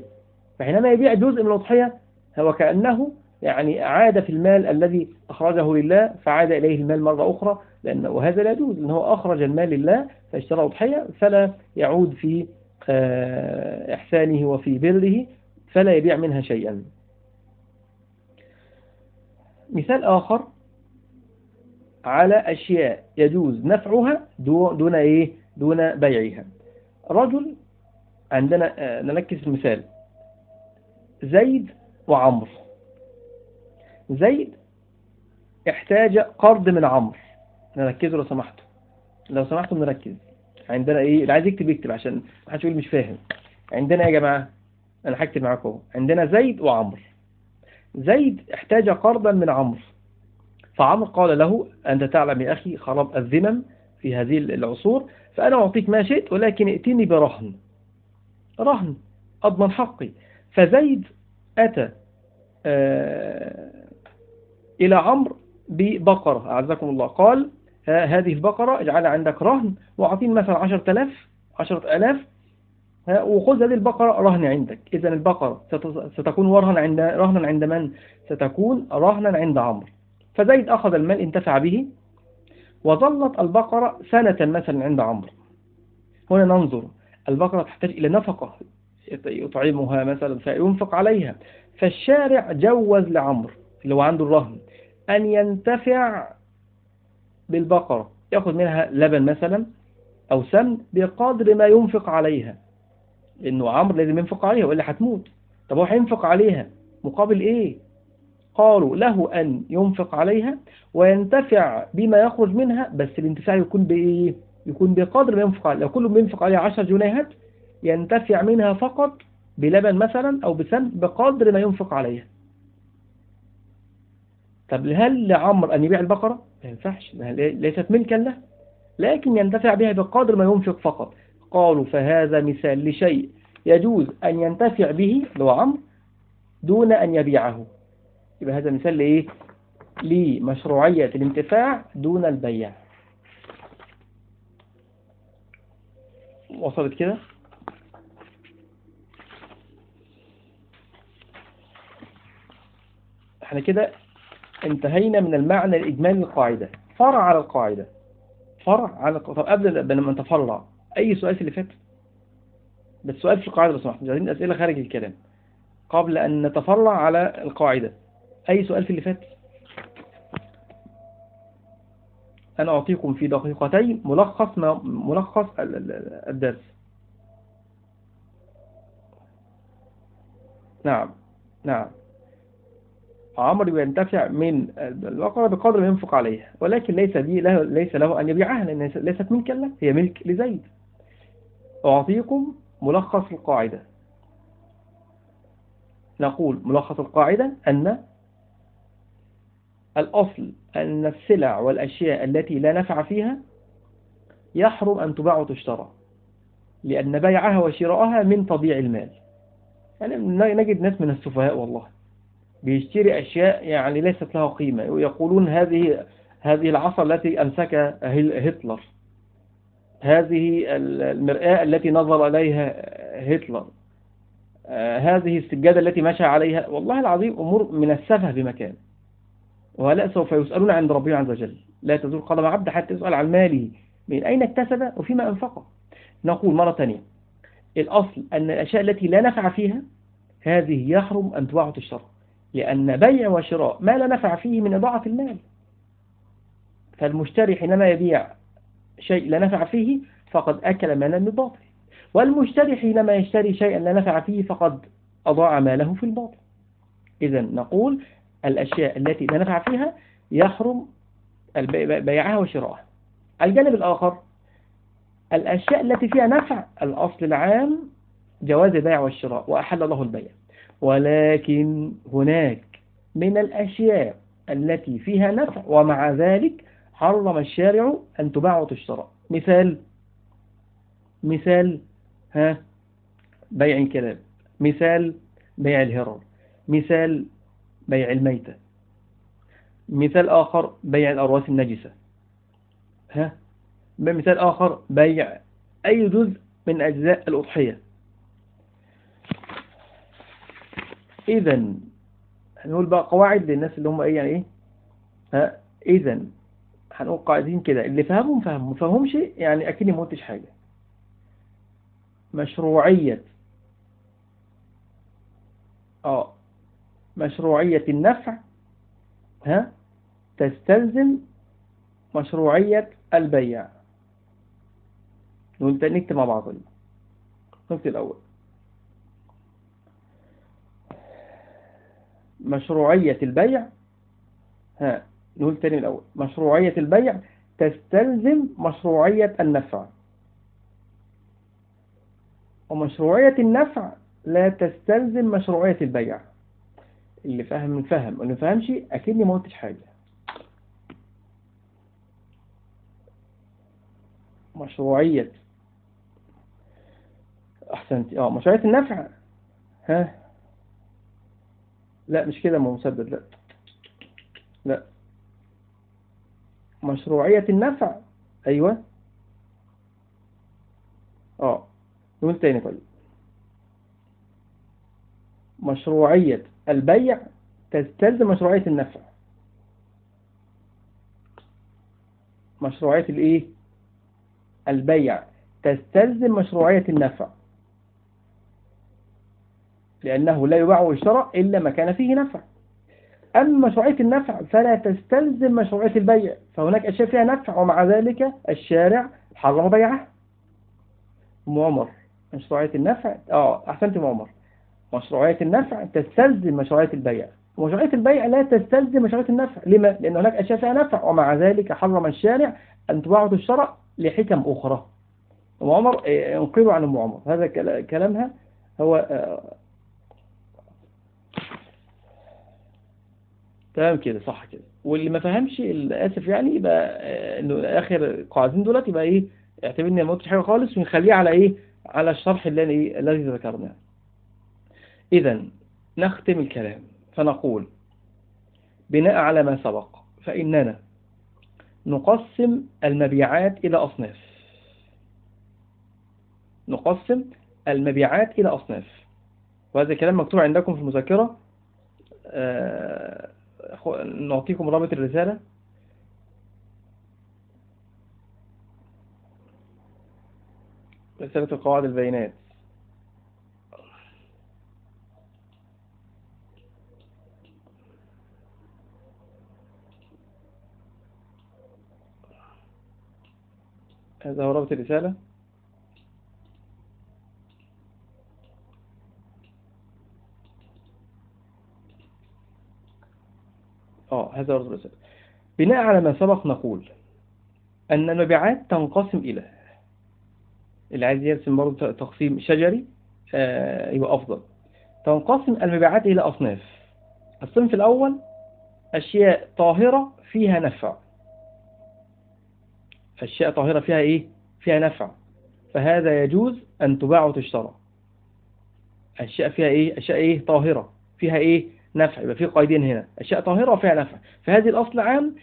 فحينما يبيع جزء من الأضحية هو كأنه يعني عاد في المال الذي أخرجه لله فعاد إليه المال مرة أخرى لأن وهذا لا يجوز أنه أخرج المال لله فاشترى أضحية فلا يعود في آه، إحسانه وفي بره فلا يبيع منها شيئا. مثال آخر على أشياء يجوز نفعها دون إيه؟ دون بيعها. رجل عندنا آه، نركز المثال زيد وعمر زيد احتاج قرض من عمرو. نركزه لو سمحتوا. لو سمحتوا نركز. عندنا إيه؟ اللي عايز يكتب يكتب عشان ما حدش يقول مش فاهم. عندنا يا جماعة؟ أنا هكتب معاكم. عندنا زيد وعمرو. زيد احتاج قرضا من عمرو. فعمرو قال له أنت تعلم يا أخي خراب الذمم في هذه العصور. فأنا أعطيك ما شئت ولكن ائتني برهن. رهن أضمن حقي. فزيد أتى آه، إلى عمرو ببقرة. أعزكم الله. قال هذه البقرة اجعلها عندك رهن وأعطيني مثلا عشرة ألاف عشرة ألاف وخذ هذه البقرة رهن عندك. إذا البقرة ستكون رهنا عند رهنا عند من؟ ستكون رهنا عند عمرو. فزيد أخذ المال انتفع به وظلت البقرة سنة مثلا عند عمرو. هنا ننظر. البقرة تحتاج إلى نفقة يطعمها مثلا فينفق عليها. فالشارع جوز لعمرو. اللي هو عنده الرهن أن ينتفع بالبقرة يأخذ منها لبن مثلا أو سمن بقدر ما ينفق عليها لأنه عمرو لازم ينفق عليها وإلا هتموت طب هو هينفق عليها مقابل إيه؟ قالوا له أن ينفق عليها وينتفع بما يخرج منها بس الانتفاع يكون بإيه؟ يكون بقدر ما ينفق عليها. لو كله بينفق عليها 10 جنيهات ينتفع منها فقط بلبن مثلا أو بسمن بقدر ما ينفق عليها. طب هل لعمر أن يبيع البقرة؟ ما ينفعش ليست ملكا له لكن ينتفع بها بقدر ما ينفق فقط. قالوا فهذا مثال لشيء يجوز أن ينتفع به لو عمر دون أن يبيعه. يبقى هذا مثال لإيه؟ لمشروعية الانتفاع دون البيع. وصلت كده؟ إحنا كده انتهينا من المعنى الإجمالي للقاعدة. فرع على القاعدة. فرع على طب قبل ما نتفرع أي سؤال اللي فات؟ بس سؤال في القاعدة لو سمحت مش عايزين أسئلة خارج الكلام. قبل أن نتفرع على القاعدة أي سؤال في اللي فات؟ أنا أعطيكم في دقيقتين ملخص ملخص الدرس. نعم. نعم. عمرو بينتفع من البقرة بقدر ما ينفق عليها ولكن ليس دي له ليس له أن يبيعها لأن ليست ملكا له هي ملك لزيد. أعطيكم ملخص القاعدة. نقول ملخص القاعدة أن الأصل أن السلع والأشياء التي لا نفع فيها يحرم أن تباع وتشترى لأن بيعها وشراءها من تضييع المال. يعني نجد ناس من السفهاء والله. بيشتري أشياء يعني ليست لها قيمة. ويقولون هذه هذه العصا التي أمسكها هتلر. هذه المرآة التي نظر إليها هتلر. آه، هذه السجادة التي مشى عليها. والله العظيم أمور من السفه بمكان. وهؤلاء سوف يسألون عند ربهم عز وجل. لا تزول قدم عبد حتى يسأل عن ماله. من أين اكتسب وفيما أنفقه. نقول مرة ثانية. الأصل أن الأشياء التي لا نفع فيها هذه يحرم أن تباع وتشترى. لأن بيع وشراء ما لا نفع فيه من إضاعة المال. فالمشتري حينما يبيع شيء لا نفع فيه فقد أكل مالا بالباطل والمشتري حينما يشتري شيئا لا نفع فيه فقد أضاع ماله في الباطل. إذا نقول الأشياء التي لا نفع فيها يحرم بيعها وشراءها الجانب الآخر الأشياء التي فيها نفع الأصل العام جواز البيع والشراء وأحل الله البيع. ولكن هناك من الأشياء التي فيها نفع ومع ذلك حرم الشارع أن تباع وتشترى مثال مثال ها بيع الكلاب. مثال بيع الهرر مثال بيع الميتة. مثال آخر بيع الأرواس النجسة. ها؟ مثال آخر بيع أي جزء من أجزاء الأضحية. إذا هنقول بقى قواعد للناس اللي هم إيه يعني إيه؟ ها؟ إذا هنقول قاعدين كده. اللي فهمهم فهمهم فهمش يعني أكيد ما قلتش حاجة. مشروعية. آه. مشروعية النفع. ها؟ تستلزم مشروعية البيع. نقول نكتب مع بعض. نكتب الأول. مشروعية البيع ها نقول تاني الأول مشروعية البيع تستلزم مشروعية النفع. ومشروعية النفع لا تستلزم مشروعية البيع. اللي فهم فهم واللي فهمش أكيد ما قلتش حاجة. مشروعية أحسنت آه مشروعية النفع ها لا مش كده ما مسدد لا. لا. مشروعية النفع. أيوة. آه. نقول تاني طيب. مشروعية البيع تستلزم مشروعية النفع. مشروعية الإيه؟ البيع تستلزم مشروعية النفع. لأنه لا يباع ويشترى إلا ما كان فيه نفع. أما مشروعية النفع فلا تستلزم مشروعية البيع فهناك أشياء فيها نفع ومع ذلك الشارع حرم بيعها أم عمر مشروعية النفع آه أحسنت أم عمر. مشروعية النفع تستلزم مشروعية البيع. ومشروعية البيع لا تستلزم مشروعية النفع. لما؟ لأن هناك أشياء فيها نفع ومع ذلك حرم الشارع أن تباع وتشترى لحكم أخرى. أم عمر آه، انقلوا عن أم عمر. هذا كلامها هو آه، تمام كده صح كده. واللي ما فهمش للأسف يعني يبقى آه، إنه آخر قاعدين دولت يبقى إيه اعتبر ان ما قلتش حاجة خالص ونخليه على إيه على الشرح اللي إيه الذي ذكرناه. إذا نختم الكلام فنقول بناء على ما سبق فإننا نقسم المبيعات إلى أصناف. نقسم المبيعات إلى أصناف. وهذا الكلام مكتوب عندكم في المذكرة آه، نعطيكم رابط الرسالة. رسالة القواعد البيانات. هذا هو رابط الرسالة. هذا هو الرسالة بناء على ما سبق نقول أن المبيعات تنقسم إلى اللي عايز يرسم برضه تقسيم شجري آه يبقى أفضل تنقسم المبيعات إلى أصناف الصنف الأول أشياء طاهرة فيها نفع أشياء طاهرة فيها إيه؟ فيها نفع فهذا يجوز أن تباع وتشترى أشياء فيها إيه؟ أشياء إيه؟ طاهرة فيها إيه؟ نفع يبقى في قيدين هنا. أشياء طاهرة وفيها نفع. فهذه الأصل عام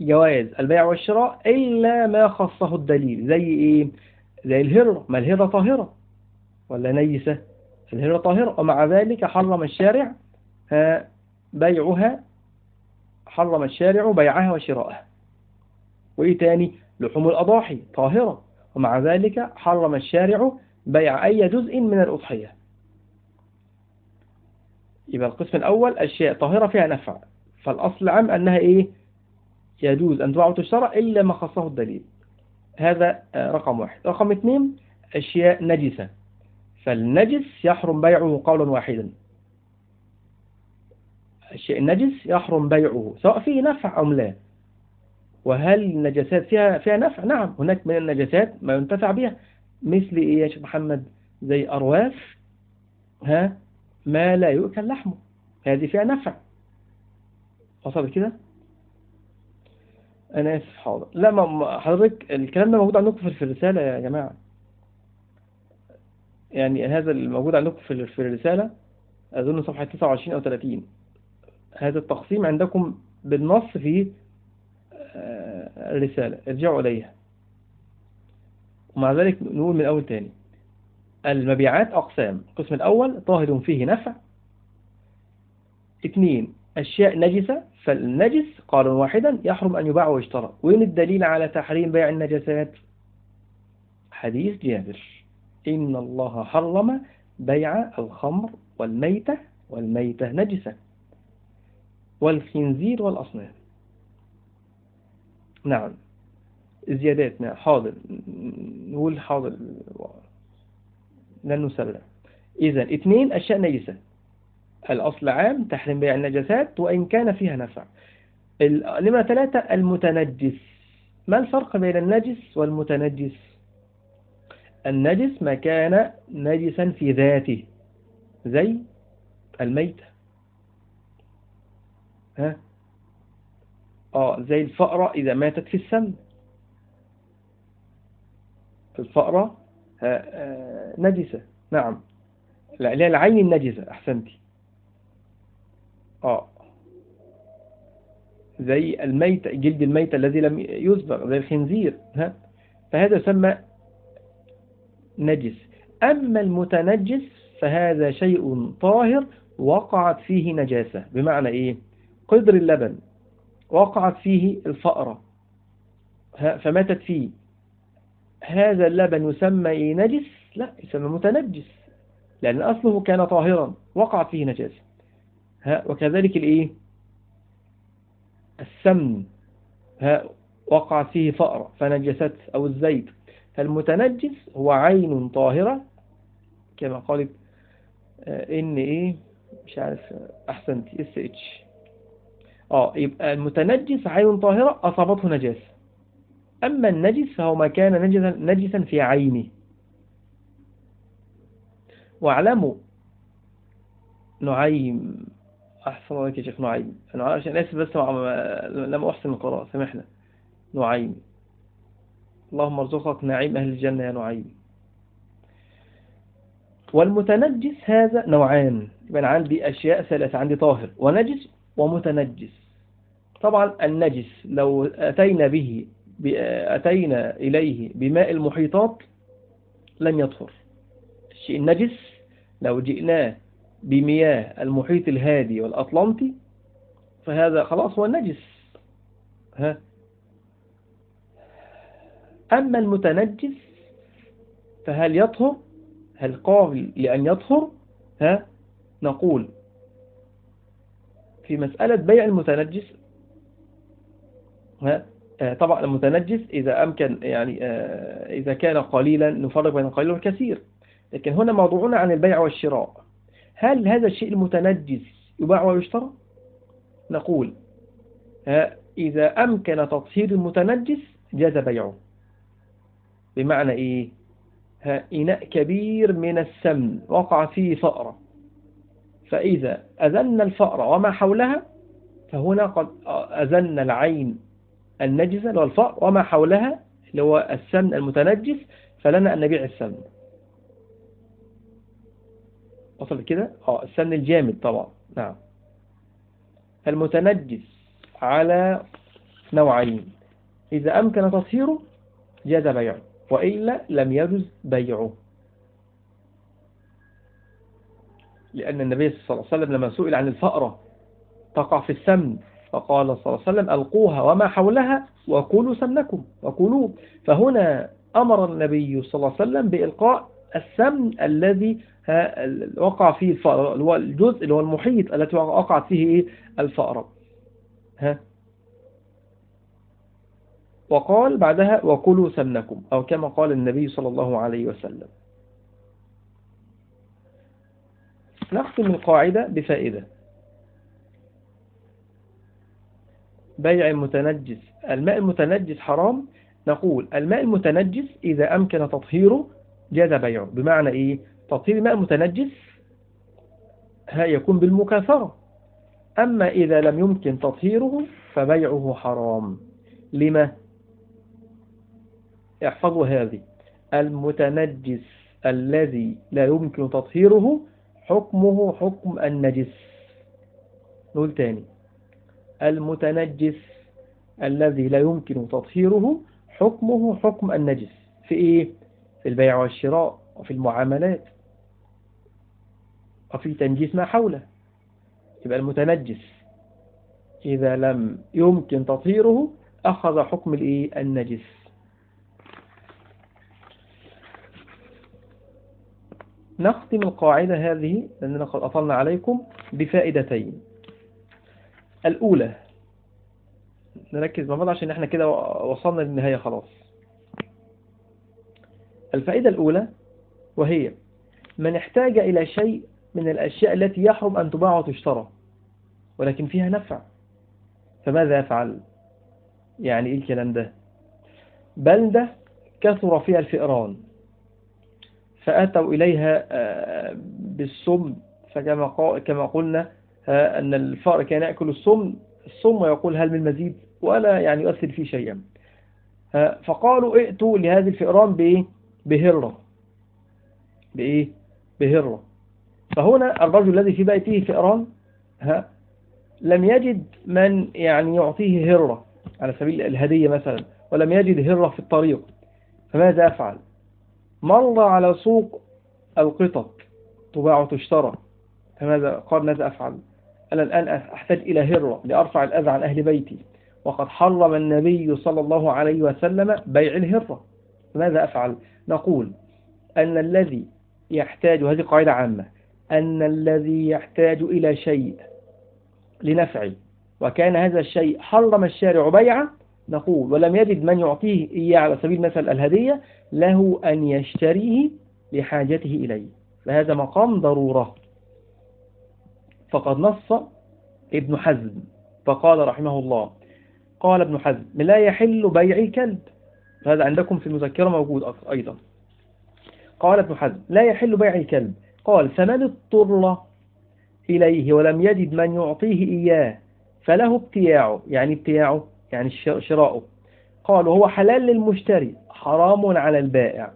جواز البيع والشراء إلا ما خصه الدليل. زي إيه؟ زي الهرة ما الهرة طاهرة؟ ولا نيسة؟ الهرة طاهرة. ومع ذلك حرم الشارع بيعها حرم الشارع بيعها وشراءها وإيه تاني؟ لحوم الأضاحي طاهرة. ومع ذلك حرم الشارع بيع أي جزء من الأضحية. يبقى القسم الأول أشياء طاهرة فيها نفع. فالأصل العام أنها إيه؟ يجوز أن تباع وتشترى إلا ما خصه الدليل. هذا رقم واحد. رقم اثنين أشياء نجسة. فالنجس يحرم بيعه قولا واحدا. الشيء النجس يحرم بيعه سواء فيه نفع أو لا. وهل النجاسات فيها فيها نفع؟ نعم هناك من النجاسات ما ينتفع بها. مثل إيه يا شيخ محمد؟ زي أرواف ها؟ ما لا يؤكل لحمه. هذه فيها نفع وصل كده؟ أنا آسف حاضر. لا ما حضرتك الكلام ده موجود عندكم في الرسالة يا جماعة. يعني هذا الموجود عندكم في الرسالة. أظن صفحة 29 أو 30 هذا التقسيم عندكم بالنص في الرسالة. ارجعوا إليها. ومع ذلك نقول من أول تاني. المبيعات أقسام. القسم الأول طاهر فيه نفع. اثنين أشياء نجسة. فالنجس قال واحدا يحرم أن يباع ويشترى. وين الدليل على تحريم بيع النجسات؟ حديث جابر. إن الله حرم بيع الخمر والميتة والميتة نجسة. والخنزير والأصنام. نعم. زيادات نعم حاضر. نقول حاضر. لن نسرع إذا اثنين أشياء نجسة. الأصل عام تحريم بيع النجسات وإن كان فيها نفع. نمرة ثلاثة المتنجس. ما الفرق بين النجس والمتنجس؟ النجس ما كان نجسا في ذاته زي الميتة. ها؟ آه زي الفأرة إذا ماتت في السم. الفأرة نجسة. نعم. لا العين النجسة أحسنتي. آه. زي الميت جلد الميت الذي لم يسبغ زي الخنزير ها؟ فهذا يسمى نجس. أما المتنجس فهذا شيء طاهر وقعت فيه نجاسة. بمعنى إيه؟ قدر اللبن. وقعت فيه الفأرة. فماتت فيه. هذا اللبن يسمى إيه؟ نجس؟ لا يسمى متنجس لأن أصله كان طاهرا وقعت فيه نجاسة وكذلك الإيه؟ السمن. وقعت فيه فأرة فنجست أو الزيت. فالمتنجس هو عين طاهرة كما قالت آه، إن إيه؟ مش عارف أحسنت SH. آه يبقى المتنجس عين طاهرة أصابته نجاسة أما النجس فهو ما كان نجسا, نجسا في عينه. واعلموا نعيم. أحسن الله يا شيخ نعيم. أنا عشان آسف بس لم أحسن القراءة. سامحنا. نعيم. اللهم ارزقك نعيم أهل الجنة يا نعيم. والمتنجس هذا نوعان. يبقى عندي أشياء ثلاثة. عندي طاهر. ونجس ومتنجس. طبعا النجس لو أتينا به أتينا إليه بماء المحيطات لن يطهر. الشيء النجس لو جئناه بمياه المحيط الهادي والأطلنطي فهذا خلاص هو النجس. ها؟ أما المتنجس فهل يطهر؟ هل قابل لأن يطهر؟ ها؟ نقول في مسألة بيع المتنجس ها؟ طبعا المتنجس إذا أمكن يعني آه، إذا كان قليلا نفرق بين القليل والكثير. لكن هنا موضوعنا عن البيع والشراء. هل هذا الشيء المتنجس يباع ويشترى؟ نقول إذا أمكن تطهير المتنجس جاز بيعه. بمعنى إيه؟ إناء كبير من السمن وقع فيه فأرة. فإذا أذن الفأرة وما حولها فهنا قد أذن العين النجسة اللي هو الفأر وما حولها اللي هو السمن المتنجس فلنا أن نبيع السمن. وصل كده؟ آه السمن الجامد طبعا. نعم. المتنجس على نوعين. إذا أمكن تطهيره جاز بيعه وإلا لم يجز بيعه. لأن النبي صلى الله عليه وسلم لما سئل عن الفأرة تقع في السمن. فقال صلى الله عليه وسلم ألقوها وما حولها وكلوا سمنكم وكلوا فهنا أمر النبي صلى الله عليه وسلم بإلقاء السمن الذي وقع فيه الفأرة اللي هو الجزء اللي هو المحيط التي وقعت فيه إيه؟ الفأرة ها؟ وقال بعدها وكلوا سمنكم أو كما قال النبي صلى الله عليه وسلم. نختم القاعدة بفائدة. بيع المتنجس الماء المتنجس حرام. نقول الماء المتنجس إذا أمكن تطهيره جاز بيعه. بمعنى إيه؟ تطهير الماء المتنجس ها يكون بالمكاثرة. أما إذا لم يمكن تطهيره فبيعه حرام. لما؟ احفظوا هذه. المتنجس الذي لا يمكن تطهيره حكمه حكم النجس. نقول تاني. المتنجس الذي لا يمكن تطهيره حكمه حكم النجس. في إيه؟ في البيع والشراء وفي المعاملات وفي تنجيس ما حوله. يبقى المتنجس إذا لم يمكن تطهيره أخذ حكم النجس. نختم القاعدة هذه لأننا قد أطلنا عليكم بفائدتين. الأولى. نركز مع بعض عشان إحنا كده وصلنا للنهاية خلاص. الفائدة الأولى وهي من احتاج إلى شيء من الأشياء التي يحرم أن تباع وتشترى ولكن فيها نفع. فماذا يفعل يعني إيه الكلام ده؟ بلدة كثر فيها الفئران فأتوا إليها آه، بالسم فكما كما قلنا أن الفأر كان يأكل السم السم ويقول هل من مزيد؟ ولا يعني يؤثر فيه شيئا. آه، فقالوا ائتوا لهذه الفئران بإيه بهرة. بإيه بهرة. فهنا الرجل الذي في بيته فئران ها لم يجد من يعني يعطيه هرة على سبيل الهدية مثلا ولم يجد هرة في الطريق. فماذا أفعل؟ مر على سوق القطط تباع وتشترى فماذا قال ماذا أفعل؟ أنا الآن أحتاج إلى هرة لأرفع الأذى عن أهل بيتي. وقد حرم النبي صلى الله عليه وسلم بيع الهرة. فماذا أفعل؟ نقول أن الذي يحتاج هذه قاعدة عامة أن الذي يحتاج إلى شيء لنفعه وكان هذا الشيء حرم الشارع بيعه نقول ولم يجد من يعطيه إياه على سبيل مثل الهدية له أن يشتريه لحاجته إليه. فهذا مقام ضرورة. فقد نص ابن حزم فقال رحمه الله قال ابن حزم لا يحل بيع الكلب هذا عندكم في المذكرة موجود أيضا. قال ابن حزم لا يحل بيع الكلب قال فمن اضطر إليه ولم يجد من يعطيه إياه فله ابتياعه يعني ابتياعه يعني شراؤه. قال وهو حلال للمشتري حرام على البائع.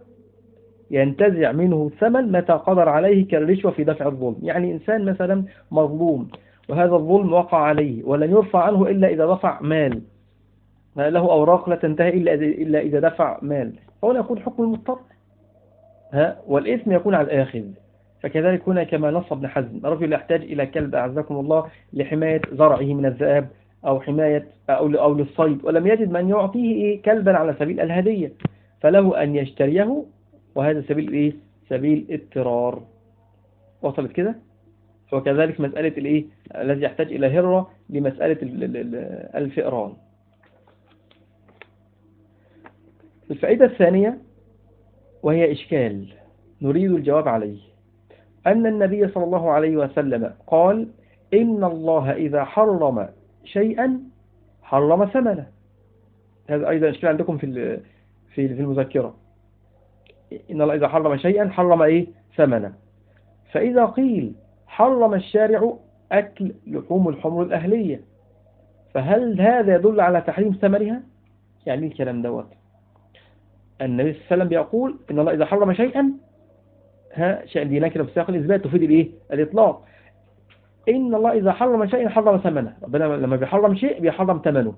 ينتزع منه الثمن متى قدر عليه كالرشوة في دفع الظلم. يعني إنسان مثلا مظلوم وهذا الظلم وقع عليه ولن يرفع عنه إلا إذا دفع مال. له أوراق لا تنتهي إلا إلا إذا دفع مال. فهنا يكون حكم المضطر. ها؟ والإثم يكون على الآخذ. فكذلك هنا كما نص ابن حزم رجل يحتاج إلى كلب أعزكم الله لحماية زرعه من الذئاب أو حماية أو أو للصيد ولم يجد من يعطيه إيه؟ كلبا على سبيل الهدية. فله أن يشتريه وهذا سبيل إيه؟ سبيل اضطرار. وصلت كده؟ وكذلك مسألة الإيه؟ الذي يحتاج إلى هرة لمسألة الفئران. الفائدة الثانية وهي إشكال. نريد الجواب عليه. أن النبي صلى الله عليه وسلم قال إن الله إذا حرم شيئا حرم ثمنه. هذا أيضا إشكال عندكم في في في المذكرة. إن الله إذا حرم شيئا حرم إيه؟ ثمنه. فإذا قيل حرم الشارع أكل لحوم الحمر الأهلية فهل هذا يدل على تحريم ثمنها؟ يعني الكلام دوت. النبي صلى الله عليه وسلم بيقول إن الله إذا حرم شيئا ها شأن دي نكرة في سياق الإثبات تفيد الإيه الإطلاق. إن الله إذا حرم شيئا حرم ثمنه. ربنا لما بيحرم شيء بيحرم ثمنه.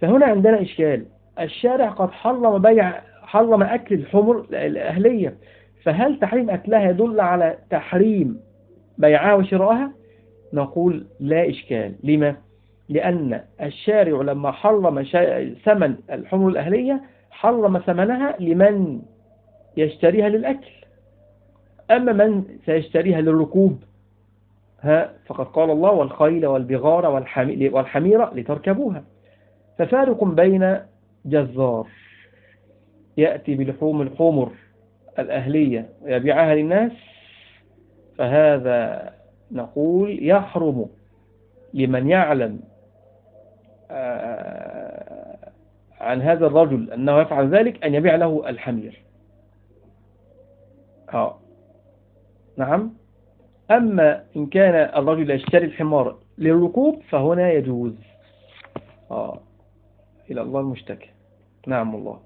فهنا عندنا إشكال. الشارع قد حرم بيع حرم أكل الحمر الأهلية. فهل تحريم أكلها يدل على تحريم بيعها وشرائها نقول لا إشكال. لما؟ لأن الشارع لما حرم ثمن الحمر الأهلية حرم ثمنها لمن يشتريها للأكل. أما من سيشتريها للركوب ها فقد قال الله والخيل والبغار والحميرة لتركبوها. ففارق بين جزار. يأتي بلحوم الحمر الأهلية ويبيعها للناس فهذا نقول يحرم لمن يعلم آه، عن هذا الرجل أنه يفعل ذلك أن يبيع له الحمير. آه. نعم. أما إن كان الرجل يشتري الحمار للركوب فهنا يجوز. آه. إلى الله المشتكى. نعم الله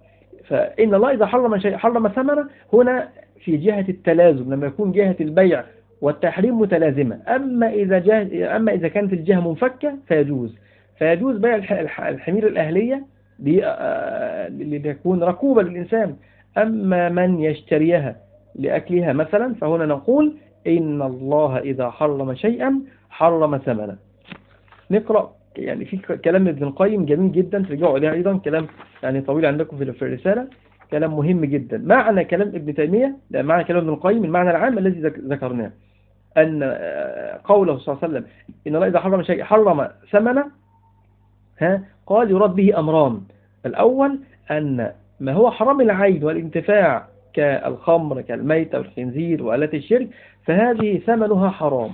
فإن الله إذا حرم شيء حرم ثمنه هنا في جهة التلازم لما يكون جهة البيع والتحريم متلازمة. أما إذا, جهة أما إذا كانت الجهة منفكة فيجوز. فيجوز بيع الحمير الأهلية لتكون ركوبة للإنسان. أما من يشتريها لأكلها مثلا فهنا نقول إن الله إذا حرم شيئا حرم ثمنه نقرأ. يعني في كلام ابن القيم جميل جدا ترجعوا إليه أيضا كلام يعني طويل عندكم في الرسالة كلام مهم جدا. معنى كلام ابن تيمية معنى كلام ابن القيم المعنى العام الذي ذكرناه. أن آه، قوله صلى الله عليه وسلم إن الله إذا حرم شيء حرم ثمنه ها قال يراد به أمران. الأول أن ما هو حرام العين والانتفاع كالخمر كالميتة والخنزير وآلات الشرك فهذه ثمنها حرام.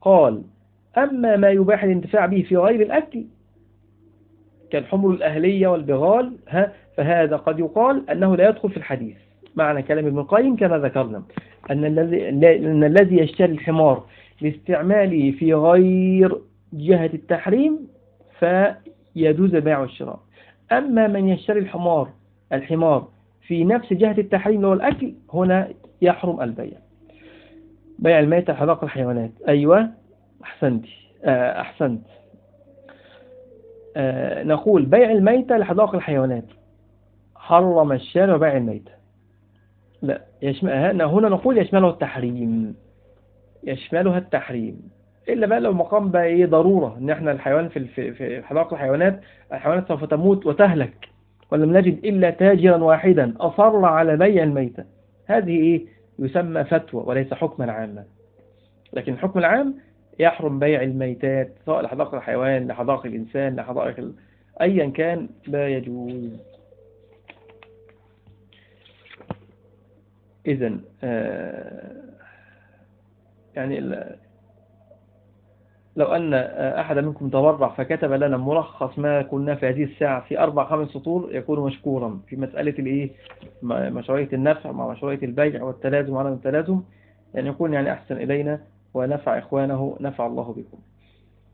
قال أما ما يباح الانتفاع به في غير الأكل كالحمر الأهلية والبغال ها فهذا قد يقال أنه لا يدخل في الحديث. معنى كلام ابن القيم كما ذكرنا أن الذي أن الذي يشتري الحمار لاستعماله في غير جهة التحريم فيجوز البيع والشراء أما من يشتري الحمار الحمار في نفس جهة التحريم هو الأكل هنا يحرم البيع. بيع الميتة حدائق الحيوانات. أيوة. أحسنت آه، أحسنت. آه، نقول بيع الميتة لحدائق الحيوانات. حرم الشارع بيع الميتة. لا يشمل هنا نقول يشمله التحريم. يشملها التحريم. إلا بقى لو مقام بقى إيه ضرورة إن إحنا الحيوان في في حدائق الحيوانات الحيوانات سوف تموت وتهلك ولم نجد إلا تاجرا واحدا أصر على بيع الميتة. هذه إيه؟ يسمى فتوى وليس حكما عاما. لكن الحكم العام يحرم بيع الميتات سواء لحدائق الحيوان لحدائق الإنسان لحدائق ال... أيا كان لا يجوز. إذن آه يعني لو أن أحد منكم تبرع فكتب لنا ملخص ما كنا في هذه الساعة في أربع خمس سطور يكون مشكورا في مسألة الإيه مشروعية النفع مع مشروعية البيع والتلازم وعدم التلازم يعني يكون يعني أحسن إلينا ونفع إخوانه نفع الله بكم.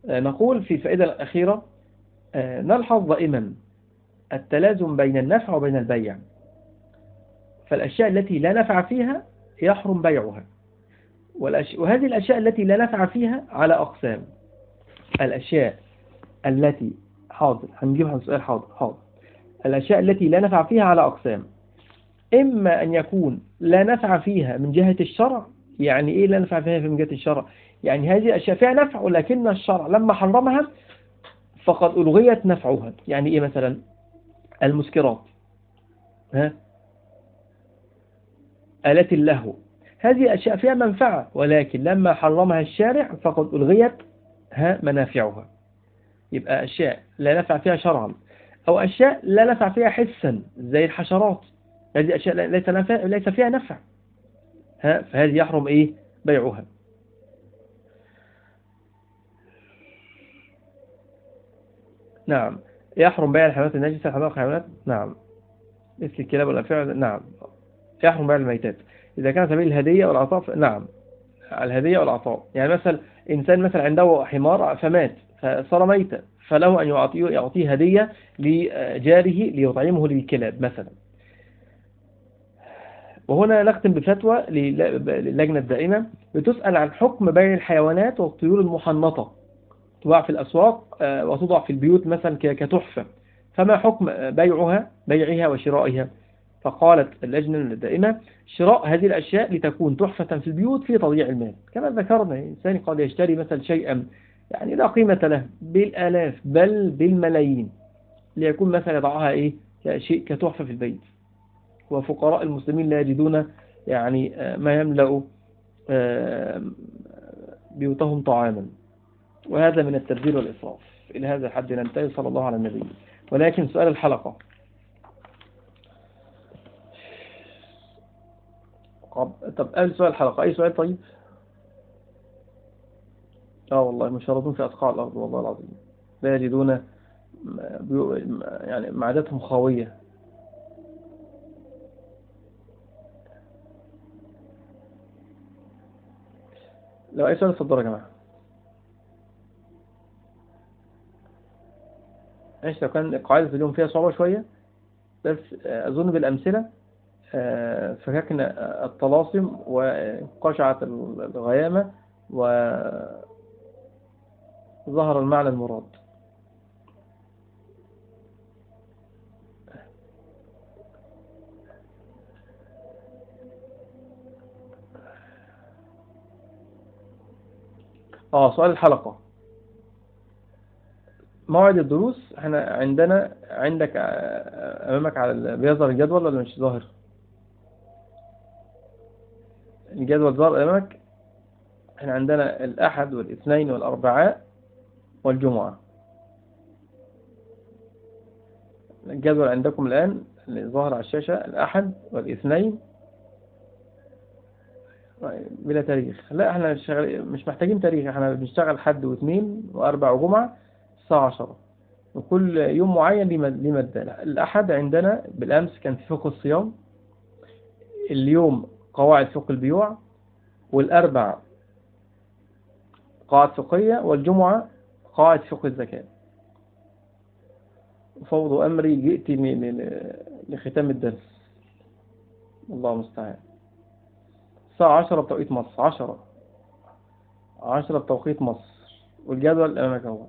آه، نقول في الفائدة الأخيرة آه، نلحظ دائما التلازم بين النفع وبين البيع. فالأشياء التي لا نفع فيها يحرم بيعها. وهذه الأشياء التي لا نفع فيها على أقسام. الأشياء التي حاضر هنجيبها سؤال حاضر حاضر. الأشياء التي لا نفع فيها على أقسام. إما أن يكون لا نفع فيها من جهة الشرع يعني إيه لا نفع فيها من جهة الشرع؟ يعني هذه الأشياء فيها نفع ولكن الشرع لما حرمها فقد ألغيت نفعها. يعني إيه مثلا؟ المسكرات. ها؟ آلات اللهو. هذه أشياء فيها منفعة ولكن لما حرمها الشارع فقد ألغيت ها منافعها. يبقى أشياء لا نفع فيها شرعا أو أشياء لا نفع فيها حسا زي الحشرات. هذه أشياء ليس, ليس فيها نفع. ها فهذه يحرم إيه؟ بيعها. نعم. يحرم بيع الحيوانات النجسة الحدائق الحيوانات؟ نعم. مثل الكلاب والأفعى نعم. يحرم بيع الميتات. إذا كان سبيل الهدية والعطاء نعم. الهدية والعطاء يعني مثلا إنسان مثلا عنده حمار فمات فصار ميتا فله أن يعطيه, يعطيه هدية لجاره ليطعمه للكلاب مثلا. وهنا نختم بفتوى للجنة الدائمة. بتسأل عن حكم بيع الحيوانات والطيور المحنطة. تباع في الأسواق آه، وتوضع في البيوت مثلا كتحفة. فما حكم بيعها بيعها وشرائها؟ فقالت اللجنة الدائمة شراء هذه الأشياء لتكون تحفة في البيوت في تضييع المال. كما ذكرنا إنسان قد يشتري مثلا شيئا يعني لا قيمة له بالآلاف بل بالملايين. ليكون مثلا يضعها إيه؟ شيء كتحفة في البيت. وفقراء المسلمين لا يجدون يعني آه، ما يملأ آه، بيوتهم طعاما. وهذا من التبذير والإسراف. إلى هذا الحد ننتهي صلى الله على النبي. ولكن سؤال الحلقة. طب قبل سؤال الحلقة؟ أي سؤال طيب؟ آه والله مشردون في أتقاع الأرض والله العظيم. لا يجدون يعني معدتهم خاوية. لو أي سؤال تفضلوا يا جماعة؟ ماشي لو كان قاعدة اليوم فيها صعوبة شوية بس أظن بالأمثلة آه، فككنا الطلاسم وقشعة الغيامة وظهر المعنى المراد. آه سؤال الحلقة. موعد الدروس إحنا عندنا عندك آه، أمامك على بيظهر الجدول ولا مش ظاهر؟ الجدول ظهر أمامك. إحنا عندنا الأحد والاثنين والأربعاء والجمعة. الجدول عندكم الآن اللي ظاهر على الشاشة الأحد والاثنين بلا تاريخ. لا إحنا مش محتاجين تاريخ. إحنا بنشتغل حد واثنين واربع وجمعة الساعة عشرة. وكل يوم معين لمادة. الأحد عندنا بالأمس كان في فقه الصيام. اليوم قواعد فقه البيوع. والأربع قواعد فقهية. والجمعة قواعد فقه الزكاة. فوض أمري جئت لختام الدرس. الله المستعان. الساعة عشرة بتوقيت مصر عشرة. عشرة بتوقيت مصر. والجدول أمامك أهو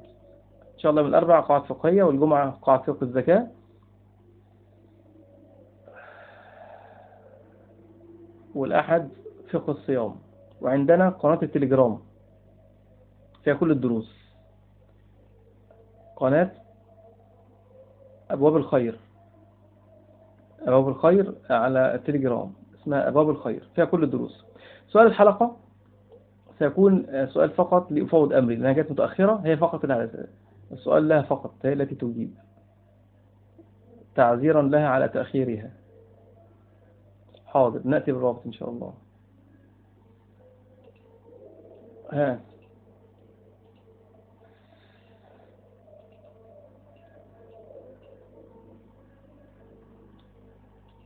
إن شاء الله من الأربع قواعد فقهية والجمعة قواعد فقه الزكاة. والأحد فقه الصيام. وعندنا قناة التليجرام. فيها كل الدروس. قناة أبواب الخير. أبواب الخير على التليجرام. اسمها أبواب الخير فيها كل الدروس. سؤال الحلقة سيكون سؤال فقط لأفوض أمري لأنها جت متأخرة هي فقط السؤال لها فقط هي التي تجيب. تعذيرا لها على تأخيرها. حاضر نأتي بالرابط إن شاء الله. ها.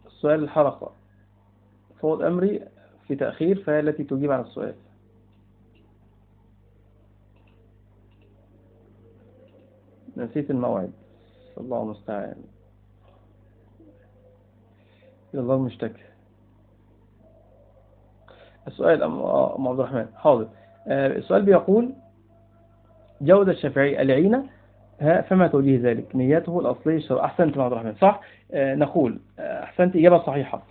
السؤال الحلقة. فوض أمري في تأخير فهي التي تجيب عن السؤال. نسيت الموعد. الله المستعان. الله المشتكى. السؤال أم عبد الرحمن. حاضر. آه، السؤال بيقول جودة الشافعي العينة فما توجيه ذلك؟ نيته الأصلية الشرع أحسنت عبد الرحمن. صح؟ آه، نقول آه، أحسنت إجابة صحيحة.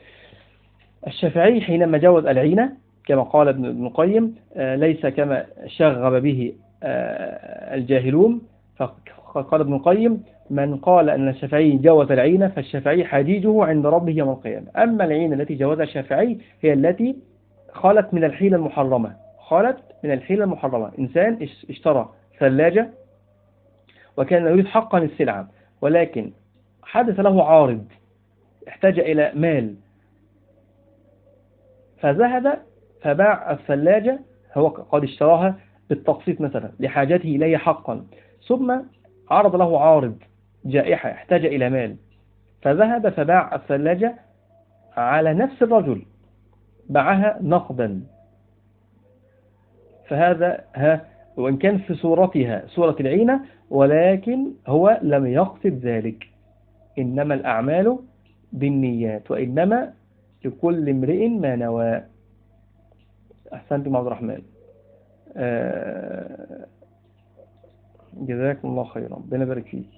الشافعي حينما جوز العينة كما قال ابن القيم ليس كما شغب به الجاهلون. فقال ابن القيم من قال أن الشافعي جوز العينة فالشافعي حديجه عند ربه يوم القيامة. أما العينة التي جوزها الشافعي هي التي خالت من الحيلة المحرمة. خالت من الحيلة المحرمة. إنسان اشترى ثلاجة وكان يريد حقا السلعة ولكن حدث له عارض احتاج إلى مال. فذهب فباع الثلاجة هو قد اشتراها بالتقسيط مثلا لحاجته إليه حقا. ثم عرض له عارض جائحة احتاج إلى مال. فذهب فباع الثلاجة على نفس الرجل باعها نقدا. فهذا ها وإن كان في صورتها صورة العينة ولكن هو لم يقصد ذلك. إنما الأعمال بالنيات وإنما لكل امرئ ما نوى. أحسنت عبد الرحمن. آه، جزاكم الله خيرا. ربنا يبارك فيك.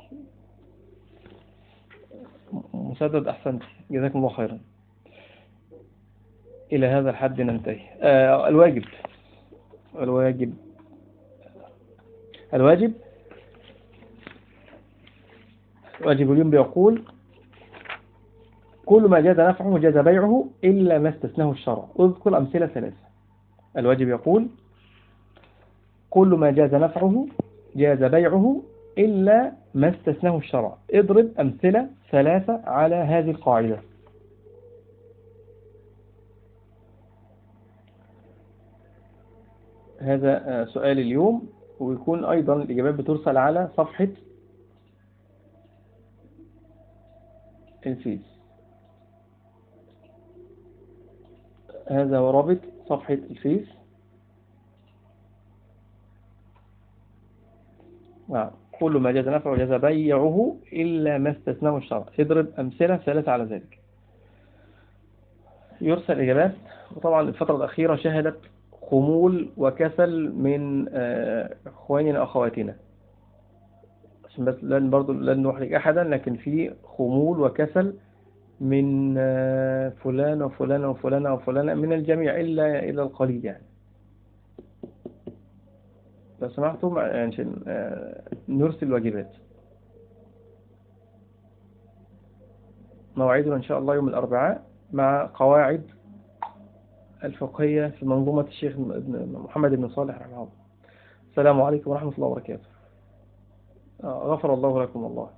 مسدد أحسنت. جزاكم الله خيرا. إلى هذا الحد ننتهي. آه الواجب. الواجب. الواجب؟ واجب اليوم بيقول كل ما جاز نفعه جاز بيعه إلا ما استثناه الشرع. اذكر أمثلة ثلاثة. الواجب يقول كل ما جاز نفعه جاز بيعه إلا ما استثناه الشرع. اضرب أمثلة ثلاثة على هذه القاعدة. هذا سؤال اليوم ويكون أيضا الإجابات بترسل على صفحة الفيس هذا هو رابط صفحة الفيس. نعم. كل ما جاز نفعه جاز بيعه إلا ما استثناه الشرع. اضرب أمثلة ثلاثة على ذلك. يرسل إجابات. وطبعا الفترة الأخيرة شهدت خمول وكسل من آه، إخواننا وأخواتنا. عشان بس لن برضو لن نحرج أحدا لكن في خمول وكسل من آه، فلان وفلان وفلان وفلان من الجميع إلا إلى القليل يعني. لو سمحتم يعني آه، نرسل واجبات. موعدنا إن شاء الله يوم الأربعاء مع قواعد الفقهية في منظومة الشيخ محمد بن صالح رحمه الله. السلام عليكم ورحمة الله وبركاته. آه، غفر الله لكم الله